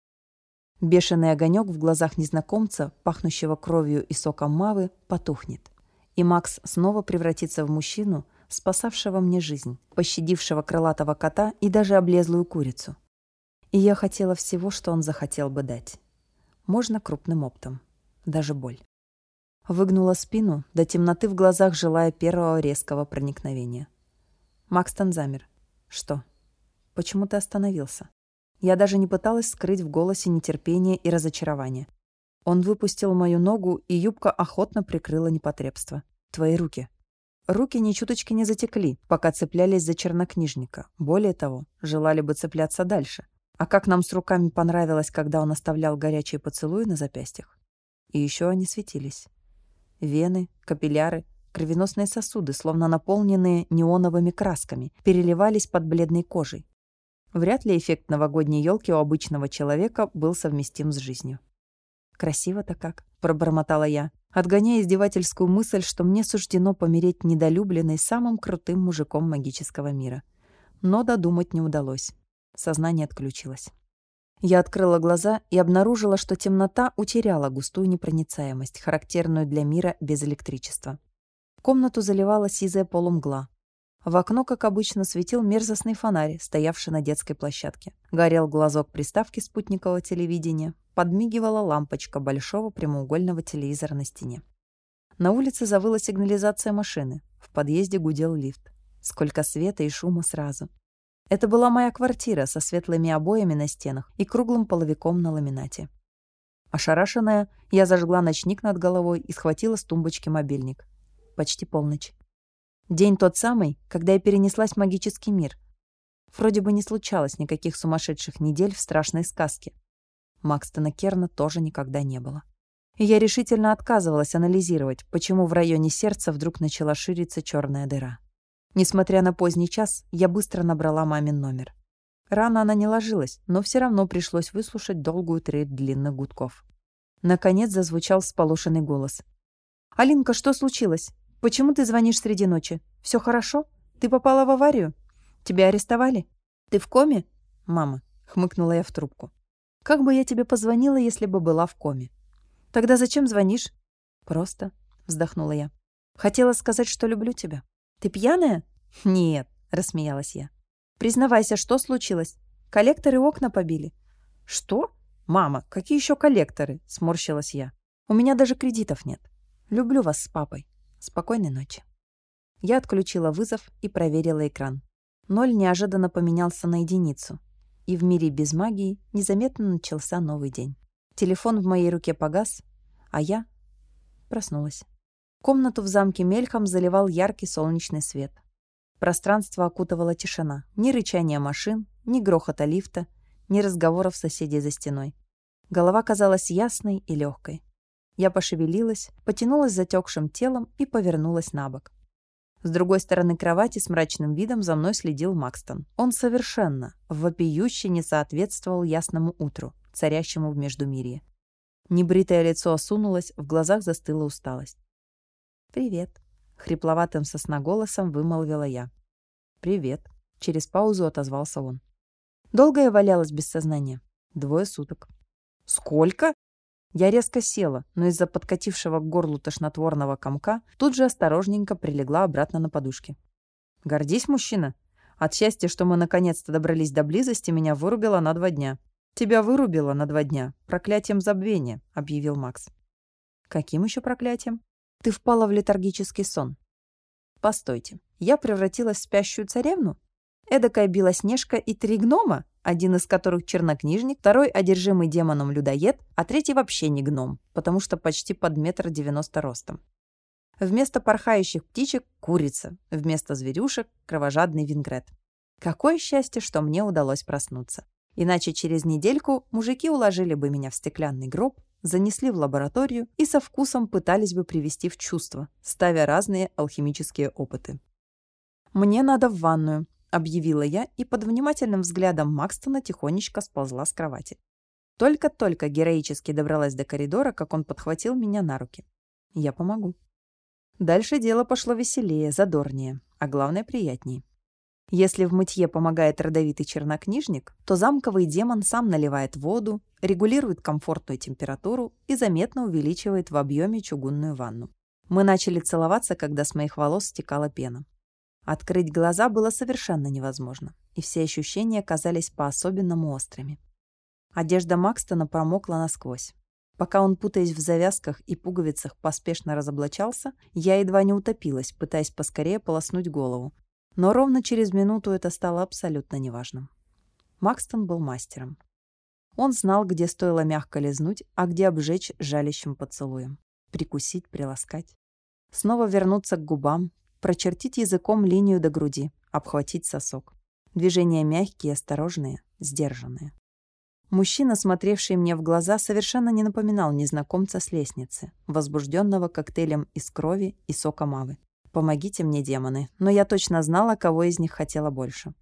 Бешеный огонек в глазах незнакомца, пахнущего кровью и соком мавы, потухнет. И Макс снова превратится в мужчину, спасавшего мне жизнь, пощадившего крылатого кота и даже облезлую курицу. И я хотела всего, что он захотел бы дать. Можно крупным оптом. Даже боль. Выгнула спину, до темноты в глазах желая первого резкого проникновения. Макстон замер. «Что? Почему ты остановился?» Я даже не пыталась скрыть в голосе нетерпение и разочарование. Он выпустил мою ногу, и юбка охотно прикрыла непотребство. «Твои руки». Руки ни чуточки не затекли, пока цеплялись за чернокнижника. Более того, желали бы цепляться дальше. А как нам с руками понравилось, когда он оставлял горячие поцелуи на запястьях. И еще они светились. Вены, капилляры, кровеносные сосуды, словно наполненные неоновыми красками, переливались под бледной кожей. Вряд ли эффект новогодней елки у обычного человека был совместим с жизнью. «Красиво-то как», — пробормотала я, отгоняя издевательскую мысль, что мне суждено помереть недолюбленной самым крутым мужиком магического мира. Но додумать не удалось. Сознание отключилось. Я открыла глаза и обнаружила, что темнота утеряла густую непроницаемость, характерную для мира без электричества. Комнату заливала сизая полумгла. В окно, как обычно, светил мерзостный фонарь, стоявший на детской площадке. Горел глазок приставки спутникового телевидения, подмигивала лампочка большого прямоугольного телевизора на стене. На улице завыла сигнализация машины. В подъезде гудел лифт. Сколько света и шума сразу. Это была моя квартира со светлыми обоями на стенах и круглым половиком на ламинате. Ошарашенная, я зажгла ночник над головой и схватила с тумбочки мобильник. Почти полночь. День тот самый, когда я перенеслась в магический мир. Вроде бы не случалось никаких сумасшедших недель в страшной сказке. Макстона Керна тоже никогда не было. И я решительно отказывалась анализировать, почему в районе сердца вдруг начала шириться черная дыра. Несмотря на поздний час, я быстро набрала мамин номер. Рано она не ложилась, но все равно пришлось выслушать долгую треть длинных гудков. Наконец зазвучал сполошенный голос. «Алинка, что случилось? Почему ты звонишь среди ночи? Все хорошо? Ты попала в аварию? Тебя арестовали? Ты в коме?» «Мама», — хмыкнула я в трубку. «Как бы я тебе позвонила, если бы была в коме?» «Тогда зачем звонишь?» «Просто», — вздохнула я. «Хотела сказать, что люблю тебя». «Ты пьяная?» «Нет», — рассмеялась я. «Признавайся, что случилось? Коллекторы окна побили». «Что? Мама, какие еще коллекторы?» — сморщилась я. «У меня даже кредитов нет. Люблю вас с папой. Спокойной ночи». Я отключила вызов и проверила экран. Ноль неожиданно поменялся на единицу. И в мире без магии незаметно начался новый день. Телефон в моей руке погас, а я проснулась. Комнату в замке мельком заливал яркий солнечный свет. Пространство окутывала тишина. Ни рычания машин, ни грохота лифта, ни разговоров соседей за стеной. Голова казалась ясной и легкой. Я пошевелилась, потянулась затекшим телом и повернулась на бок. С другой стороны кровати с мрачным видом за мной следил Макстон. Он совершенно, вопиюще не соответствовал ясному утру, царящему в Междумирье. Небритое лицо осунулось, в глазах застыла усталость. «Привет», — хрипловатым сосноголосом вымолвила я. «Привет», — через паузу отозвался он. Долго я валялась без сознания. Двое суток. «Сколько?» Я резко села, но из-за подкатившего к горлу тошнотворного комка тут же осторожненько прилегла обратно на подушке. «Гордись, мужчина. От счастья, что мы наконец-то добрались до близости, меня вырубило на два дня. Тебя вырубило на два дня. Проклятием забвения», — объявил Макс. «Каким еще проклятием?» Ты впала в летаргический сон. Постойте, я превратилась в спящую царевну? Эдакая белоснежка и три гнома, один из которых чернокнижник, второй одержимый демоном людоед, а третий вообще не гном, потому что почти под метр девяносто ростом. Вместо порхающих птичек – курица, вместо зверюшек – кровожадный вингрет. Какое счастье, что мне удалось проснуться. Иначе через недельку мужики уложили бы меня в стеклянный гроб, занесли в лабораторию и со вкусом пытались бы привести в чувство, ставя разные алхимические опыты. «Мне надо в ванную», — объявила я и под внимательным взглядом Макстона тихонечко сползла с кровати. Только-только героически добралась до коридора, как он подхватил меня на руки. «Я помогу». Дальше дело пошло веселее, задорнее, а главное приятнее. Если в мытье помогает родовитый чернокнижник, то замковый демон сам наливает воду, регулирует комфортную температуру и заметно увеличивает в объеме чугунную ванну. Мы начали целоваться, когда с моих волос стекала пена. Открыть глаза было совершенно невозможно, и все ощущения казались по-особенному острыми. Одежда Макстона промокла насквозь. Пока он, путаясь в завязках и пуговицах, поспешно разоблачался, я едва не утопилась, пытаясь поскорее полоснуть голову, но ровно через минуту это стало абсолютно неважным. Макстон был мастером. Он знал, где стоило мягко лизнуть, а где обжечь жалящим поцелуем. Прикусить, приласкать. Снова вернуться к губам, прочертить языком линию до груди, обхватить сосок. Движения мягкие, осторожные, сдержанные. Мужчина, смотревший мне в глаза, совершенно не напоминал незнакомца с лестницы, возбужденного коктейлем из крови и сока мавы. «Помогите мне, демоны», но я точно знала, кого из них хотела больше.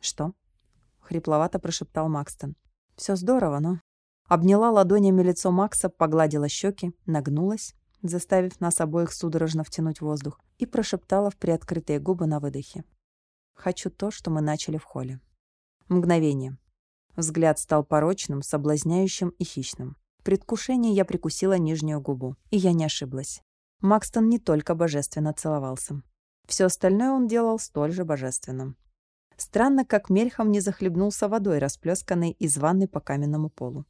«Что?» — хрипловато прошептал Макстон. «Все здорово, но...» Обняла ладонями лицо Макса, погладила щеки, нагнулась, заставив нас обоих судорожно втянуть воздух, и прошептала в приоткрытые губы на выдохе. «Хочу то, что мы начали в холле». Мгновение. Взгляд стал порочным, соблазняющим и хищным. В предвкушении я прикусила нижнюю губу. И я не ошиблась. Макстон не только божественно целовался. Все остальное он делал столь же божественным. Странно, как Мельхам не захлебнулся водой, расплесканной из ванны по каменному полу.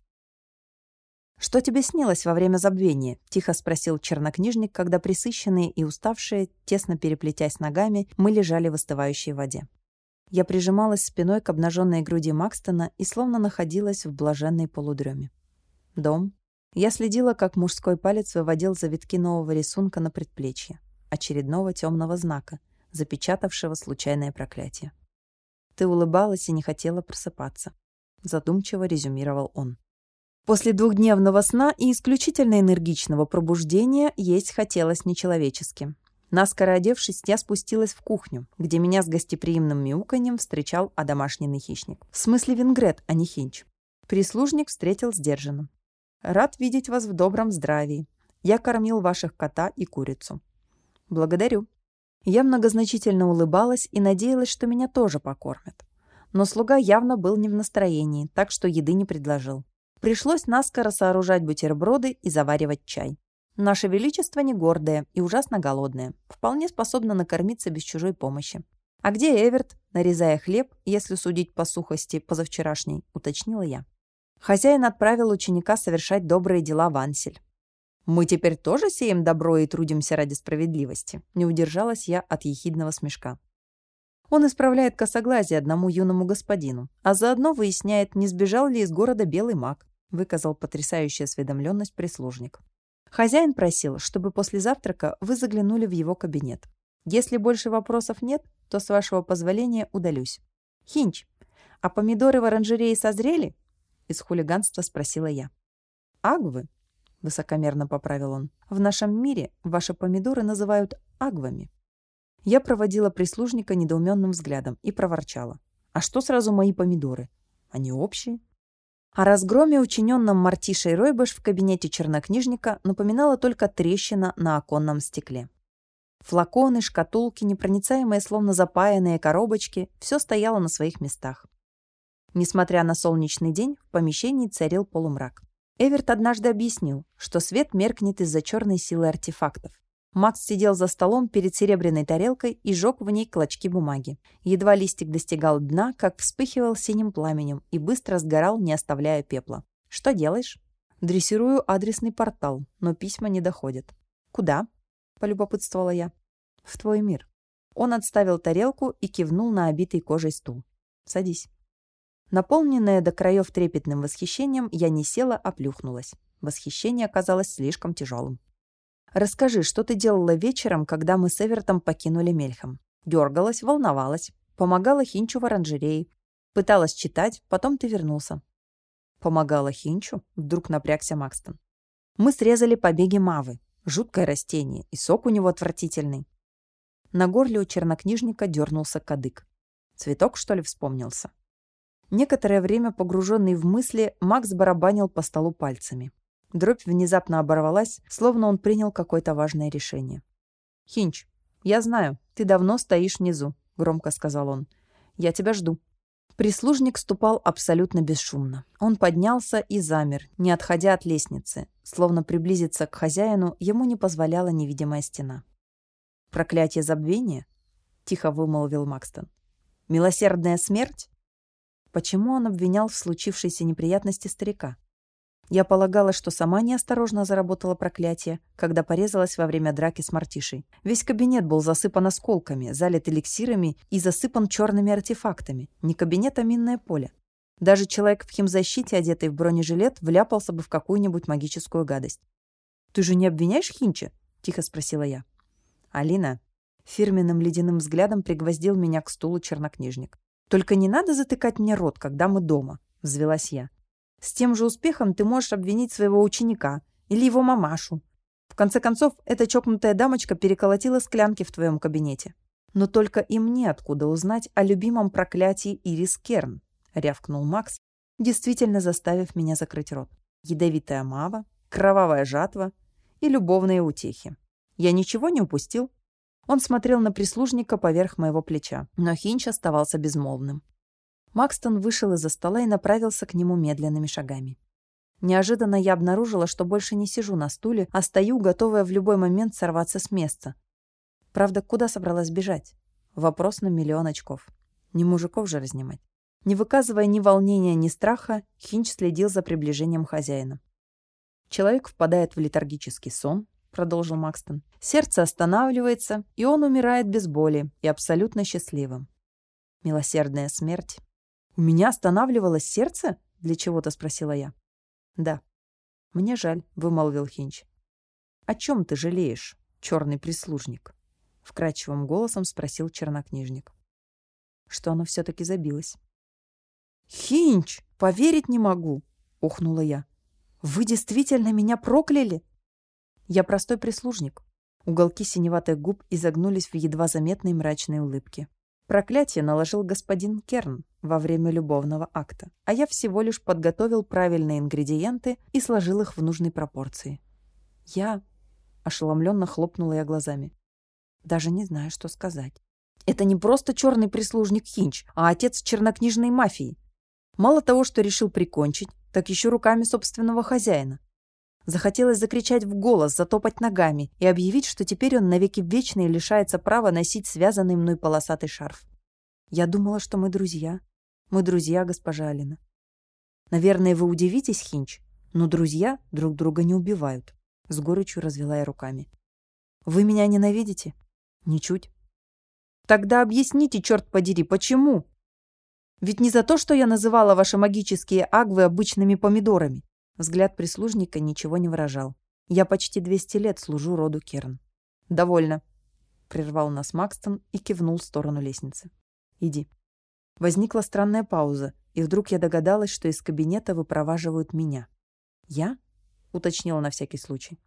«Что тебе снилось во время забвения?» — тихо спросил чернокнижник, когда присыщенные и уставшие, тесно переплетясь ногами, мы лежали в остывающей воде. Я прижималась спиной к обнаженной груди Макстона и словно находилась в блаженной полудреме. Дом. Я следила, как мужской палец выводил завитки нового рисунка на предплечье, очередного темного знака, запечатавшего случайное проклятие. Ты улыбалась и не хотела просыпаться. Задумчиво резюмировал он. После двухдневного сна и исключительно энергичного пробуждения есть хотелось нечеловечески. Наскоро одевшись, я спустилась в кухню, где меня с гостеприимным мяуканьем встречал одомашненный хищник. В смысле вингрет, а не хинч. Прислужник встретил сдержанно. «Рад видеть вас в добром здравии. Я кормил ваших кота и курицу». «Благодарю». Я многозначительно улыбалась и надеялась, что меня тоже покормят. Но слуга явно был не в настроении, так что еды не предложил. Пришлось наскоро сооружать бутерброды и заваривать чай. Наше Величество не гордое и ужасно голодное, вполне способно накормиться без чужой помощи. «А где Эверт?» – нарезая хлеб, если судить по сухости позавчерашней, уточнила я. Хозяин отправил ученика совершать добрые дела в Ансель. «Мы теперь тоже сеем добро и трудимся ради справедливости», – не удержалась я от ехидного смешка. Он исправляет косоглазие одному юному господину, а заодно выясняет, не сбежал ли из города белый маг, выказал потрясающую осведомленность прислужник. Хозяин просил, чтобы после завтрака вы заглянули в его кабинет. Если больше вопросов нет, то, с вашего позволения, удалюсь. Хинч, а помидоры в оранжерее созрели? Из хулиганства спросила я. Агвы, высокомерно поправил он. В нашем мире ваши помидоры называют агвами. Я проводила прислужника недоуменным взглядом и проворчала. А что сразу мои помидоры? Они общие. О разгроме, учиненном Мартишей Ройбаш в кабинете чернокнижника, напоминала только трещина на оконном стекле. Флаконы, шкатулки, непроницаемые, словно запаянные коробочки – все стояло на своих местах. Несмотря на солнечный день, в помещении царил полумрак. Эверт однажды объяснил, что свет меркнет из-за черной силы артефактов. Макс сидел за столом перед серебряной тарелкой и жег в ней клочки бумаги. Едва листик достигал дна, как вспыхивал синим пламенем и быстро сгорал, не оставляя пепла. «Что делаешь?» «Дрессирую адресный портал, но письма не доходят». «Куда?» – полюбопытствовала я. «В твой мир». Он отставил тарелку и кивнул на обитый кожей стул. «Садись». Наполненная до краев трепетным восхищением, я не села, а плюхнулась. Восхищение оказалось слишком тяжелым. Расскажи, что ты делала вечером, когда мы с Эвертом покинули Мельхам? Дергалась, волновалась, помогала Хинчу в оранжерее, пыталась читать, потом ты вернулся. Помогала Хинчу? Вдруг напрягся Макстон. Мы срезали побеги мавы. Жуткое растение, и сок у него отвратительный. На горле у чернокнижника дернулся кадык. Цветок, что ли, вспомнился? Некоторое время погруженный в мысли, Макс барабанил по столу пальцами. Дробь внезапно оборвалась, словно он принял какое-то важное решение. «Хинч, я знаю, ты давно стоишь внизу», — громко сказал он. «Я тебя жду». Прислужник ступал абсолютно бесшумно. Он поднялся и замер, не отходя от лестницы, словно приблизиться к хозяину ему не позволяла невидимая стена. «Проклятие забвения?» — тихо вымолвил Макстон. «Милосердная смерть?» Почему он обвинял в случившейся неприятности старика? Я полагала, что сама неосторожно заработала проклятие, когда порезалась во время драки с Мартишей. Весь кабинет был засыпан осколками, залит эликсирами и засыпан черными артефактами. Не кабинет, а минное поле. Даже человек в химзащите, одетый в бронежилет, вляпался бы в какую-нибудь магическую гадость. «Ты же не обвиняешь Хинча?» — тихо спросила я. «Алина», — фирменным ледяным взглядом пригвоздил меня к стулу чернокнижник. «Только не надо затыкать мне рот, когда мы дома», — взвелась я. «С тем же успехом ты можешь обвинить своего ученика или его мамашу. В конце концов, эта чокнутая дамочка переколотила склянки в твоем кабинете. Но только и мне откуда узнать о любимом проклятии Ирис Керн, рявкнул Макс, действительно заставив меня закрыть рот. Ядовитая мава, кровавая жатва и любовные утехи. Я ничего не упустил. Он смотрел на прислужника поверх моего плеча, но Хинч оставался безмолвным. Макстон вышел из-за стола и направился к нему медленными шагами. Неожиданно я обнаружила, что больше не сижу на стуле, а стою, готовая в любой момент сорваться с места. Правда, куда собралась бежать? Вопрос на миллион очков. Не мужиков же разнимать. Не выказывая ни волнения, ни страха, Хинч следил за приближением хозяина. Человек впадает в летаргический сон, продолжил Макстон. Сердце останавливается, и он умирает без боли и абсолютно счастливым. Милосердная смерть. У меня останавливалось сердце? Для чего-то спросила я. Да. Мне жаль, вымолвил Хинч. О чем ты жалеешь, черный прислужник? Вкрадчивым голосом спросил чернокнижник. Что оно все-таки забилось. «Хинч, поверить не могу!» — ухнула я. «Вы действительно меня прокляли?» «Я простой прислужник». Уголки синеватых губ изогнулись в едва заметной мрачной улыбке. Проклятие наложил господин Керн во время любовного акта, а я всего лишь подготовил правильные ингредиенты и сложил их в нужной пропорции. Я ошеломленно хлопнула я глазами. Даже не знаю, что сказать. Это не просто черный прислужник Хинч, а отец чернокнижной мафии. Мало того, что решил прикончить, так еще руками собственного хозяина. Захотелось закричать в голос, затопать ногами и объявить, что теперь он навеки вечные лишается права носить связанный мной полосатый шарф. Я думала, что мы друзья. Мы друзья, госпожа Алина. Наверное, вы удивитесь, Хинч, но друзья друг друга не убивают. С горечью развела я руками. Вы меня ненавидите? Ничуть. Тогда объясните, черт подери, почему? Ведь не за то, что я называла ваши магические агвы обычными помидорами. Взгляд прислужника ничего не выражал. Я почти 200 лет служу роду Керн. Довольно. Прервал нас Макстон и кивнул в сторону лестницы. Иди. Возникла странная пауза, и вдруг я догадалась, что из кабинета выпроваживают меня. Я? Уточнила на всякий случай.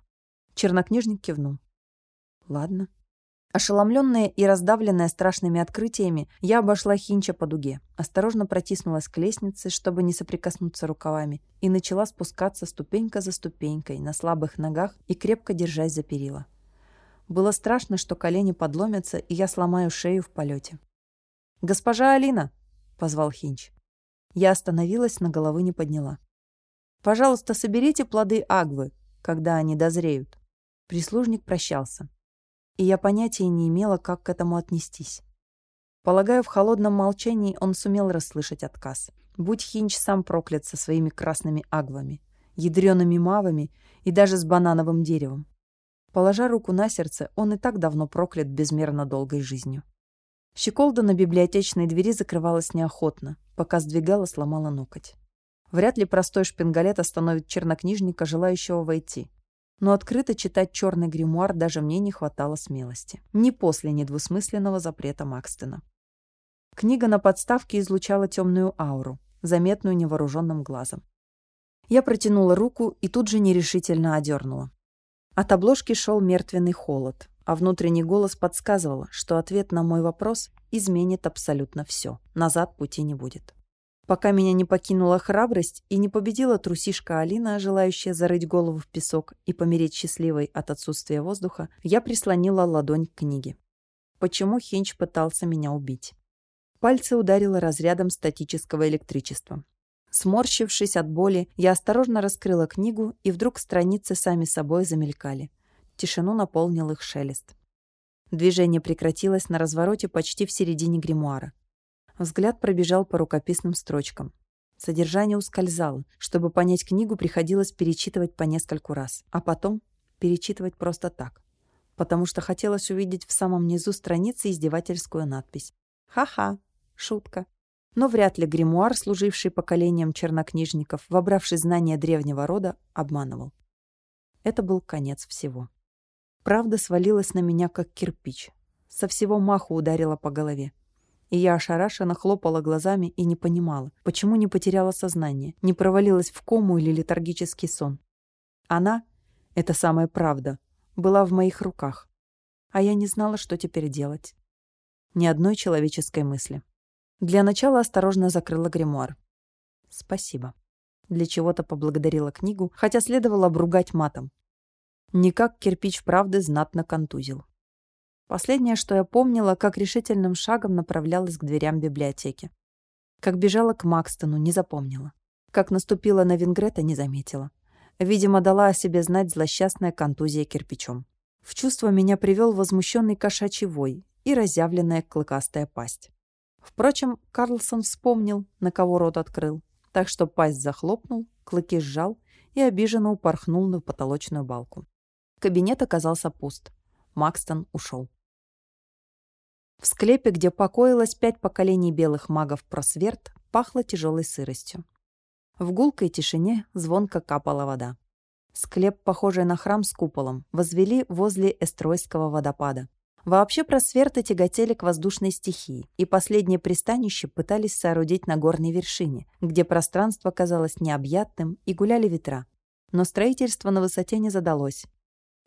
Чернокнижник кивнул. Ладно. Ошеломленная и раздавленная страшными открытиями, я обошла Хинча по дуге, осторожно протиснулась к лестнице, чтобы не соприкоснуться рукавами, и начала спускаться ступенька за ступенькой, на слабых ногах и крепко держась за перила. Было страшно, что колени подломятся, и я сломаю шею в полете. «Госпожа Алина!» — позвал Хинч. Я остановилась, на головы не подняла. «Пожалуйста, соберите плоды агвы, когда они дозреют». Прислужник прощался и я понятия не имела, как к этому отнестись. Полагаю, в холодном молчании он сумел расслышать отказ. Будь Хинч сам проклят со своими красными агвами, ядреными мавами и даже с банановым деревом. Положа руку на сердце, он и так давно проклят безмерно долгой жизнью. Щеколда на библиотечной двери закрывалась неохотно, пока сдвигала, сломала ноготь. Вряд ли простой шпингалет остановит чернокнижника, желающего войти но открыто читать черный гримуар даже мне не хватало смелости. Не после недвусмысленного запрета Макстона. Книга на подставке излучала темную ауру, заметную невооруженным глазом. Я протянула руку и тут же нерешительно одернула. От обложки шел мертвенный холод, а внутренний голос подсказывал, что ответ на мой вопрос изменит абсолютно все. Назад пути не будет. Пока меня не покинула храбрость и не победила трусишка Алина, желающая зарыть голову в песок и помереть счастливой от отсутствия воздуха, я прислонила ладонь к книге. Почему Хинч пытался меня убить? Пальцы ударило разрядом статического электричества. Сморщившись от боли, я осторожно раскрыла книгу, и вдруг страницы сами собой замелькали. Тишину наполнил их шелест. Движение прекратилось на развороте почти в середине гримуара. Взгляд пробежал по рукописным строчкам. Содержание ускользало. Чтобы понять книгу, приходилось перечитывать по нескольку раз, а потом перечитывать просто так. Потому что хотелось увидеть в самом низу страницы издевательскую надпись. «Ха-ха! Шутка!» но вряд ли гримуар, служивший поколением чернокнижников, вобравший знания древнего рода, обманывал. Это был конец всего. Правда свалилась на меня, как кирпич. Со всего маху ударила по голове. И я ошарашенно хлопала глазами и не понимала, почему не потеряла сознание, не провалилась в кому или летаргический сон. Она, это самая правда, была в моих руках. А я не знала, что теперь делать. Ни одной человеческой мысли. Для начала осторожно закрыла гримуар. Спасибо. Для чего-то поблагодарила книгу, хотя следовало обругать матом. Никак кирпич правды знатно контузил. Последнее, что я помнила, как решительным шагом направлялась к дверям библиотеки. Как бежала к Макстону, не запомнила. Как наступила на Вингрета, не заметила. Видимо, дала о себе знать злосчастная контузия кирпичом. В чувство меня привел возмущенный кошачий вой и разъявленная клыкастая пасть. Впрочем, Карлсон вспомнил, на кого рот открыл, так что пасть захлопнул, клыки сжал и обиженно упорхнул на потолочную балку. Кабинет оказался пуст. Макстон ушел. В склепе, где покоилось пять поколений белых магов просверт, пахло тяжелой сыростью. В гулкой тишине звонко капала вода. Склеп, похожий на храм с куполом, возвели возле Эстройского водопада. Вообще просверты тяготели к воздушной стихии, и последнее пристанище пытались соорудить на горной вершине, где пространство казалось необъятным и гуляли ветра. Но строительство на высоте не задалось.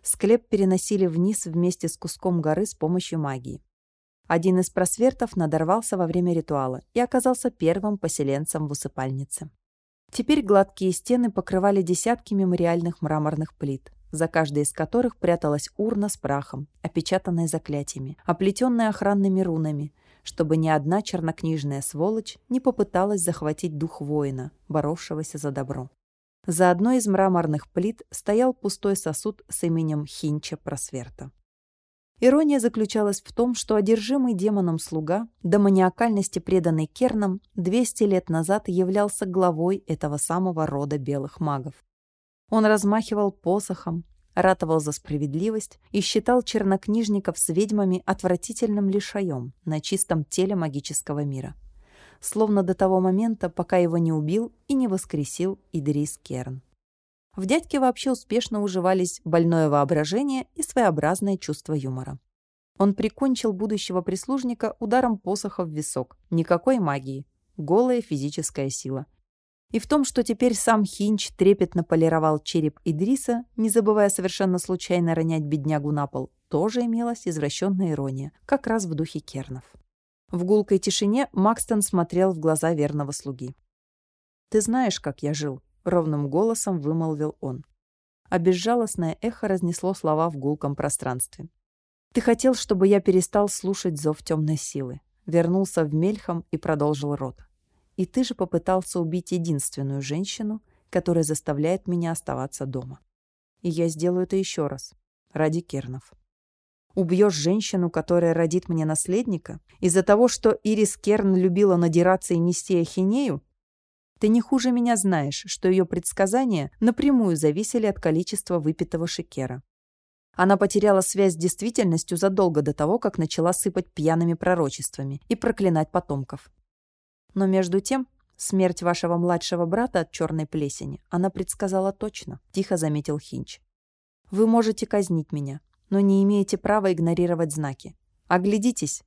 Склеп переносили вниз вместе с куском горы с помощью магии. Один из просвертов надорвался во время ритуала и оказался первым поселенцем в усыпальнице. Теперь гладкие стены покрывали десятки мемориальных мраморных плит, за каждой из которых пряталась урна с прахом, опечатанная заклятиями, оплетенная охранными рунами, чтобы ни одна чернокнижная сволочь не попыталась захватить дух воина, боровшегося за добро. За одной из мраморных плит стоял пустой сосуд с именем Хинча Просверта. Ирония заключалась в том, что одержимый демоном слуга, до маниакальности преданный Кернам, 200 лет назад являлся главой этого самого рода белых магов. Он размахивал посохом, ратовал за справедливость и считал чернокнижников с ведьмами отвратительным лишаем на чистом теле магического мира. Словно до того момента, пока его не убил и не воскресил Идрис Керн. В дядьке вообще успешно уживались больное воображение и своеобразное чувство юмора. Он прикончил будущего прислужника ударом посоха в висок. Никакой магии. Голая физическая сила. И в том, что теперь сам Хинч трепетно полировал череп Идриса, не забывая совершенно случайно ронять беднягу на пол, тоже имелась извращенная ирония, как раз в духе Кернов. В гулкой тишине Макстон смотрел в глаза верного слуги. «Ты знаешь, как я жил», — ровным голосом вымолвил он. А безжалостное эхо разнесло слова в гулком пространстве. «Ты хотел, чтобы я перестал слушать зов темной силы, вернулся в Мельхам и продолжил род. И ты же попытался убить единственную женщину, которая заставляет меня оставаться дома. И я сделаю это еще раз, ради Кернов. Убьешь женщину, которая родит мне наследника, из-за того, что Ирис Керн любила надираться и нести ахинею? Ты не хуже меня знаешь, что ее предсказания напрямую зависели от количества выпитого шекера. Она потеряла связь с действительностью задолго до того, как начала сыпать пьяными пророчествами и проклинать потомков. Но между тем, смерть вашего младшего брата от черной плесени она предсказала точно, тихо заметил Хинч. Вы можете казнить меня, но не имеете права игнорировать знаки. Оглядитесь.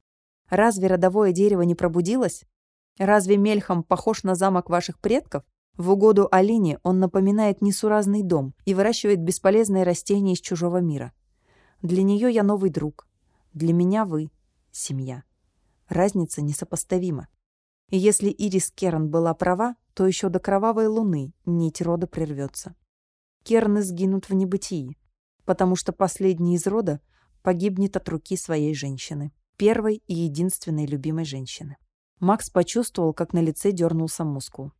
Разве родовое дерево не пробудилось? Разве Мельхам похож на замок ваших предков? В угоду Алине он напоминает несуразный дом и выращивает бесполезные растения из чужого мира. Для нее я новый друг. Для меня вы — семья. Разница несопоставима. И если Ирис Керн была права, то еще до кровавой луны нить рода прервется. Керны сгинут в небытии, потому что последний из рода погибнет от руки своей женщины, первой и единственной любимой женщины. Макс почувствовал, как на лице дернулся мускул.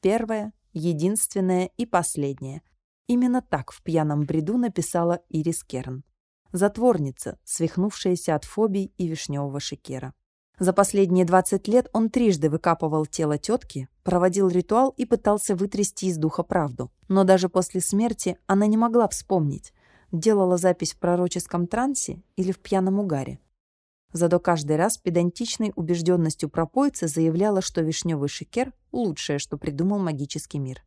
Первое, единственное и последнее. Именно так в пьяном бреду написала Ирис Керн. Затворница, свихнувшаяся от фобий и вишневого шикера. За последние 20 лет он трижды выкапывал тело тетки, проводил ритуал и пытался вытрясти из духа правду. Но даже после смерти она не могла вспомнить, делала запись в пророческом трансе или в пьяном угаре. Зато каждый раз педантичной убежденностью пропойца заявляла, что вишневый шикер – лучшее, что придумал магический мир.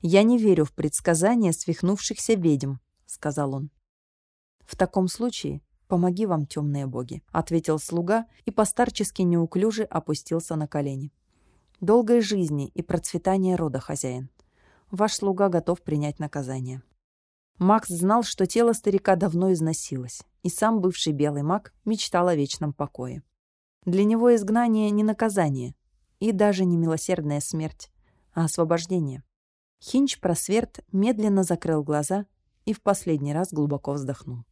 «Я не верю в предсказания свихнувшихся ведьм», – сказал он. «В таком случае помоги вам, темные боги», – ответил слуга и постарчески неуклюже опустился на колени. «Долгой жизни и процветания рода, хозяин. Ваш слуга готов принять наказание». Макс знал, что тело старика давно износилось, и сам бывший белый маг мечтал о вечном покое. Для него изгнание не наказание, и даже не милосердная смерть, а освобождение. Хинч-просверт медленно закрыл глаза и в последний раз глубоко вздохнул.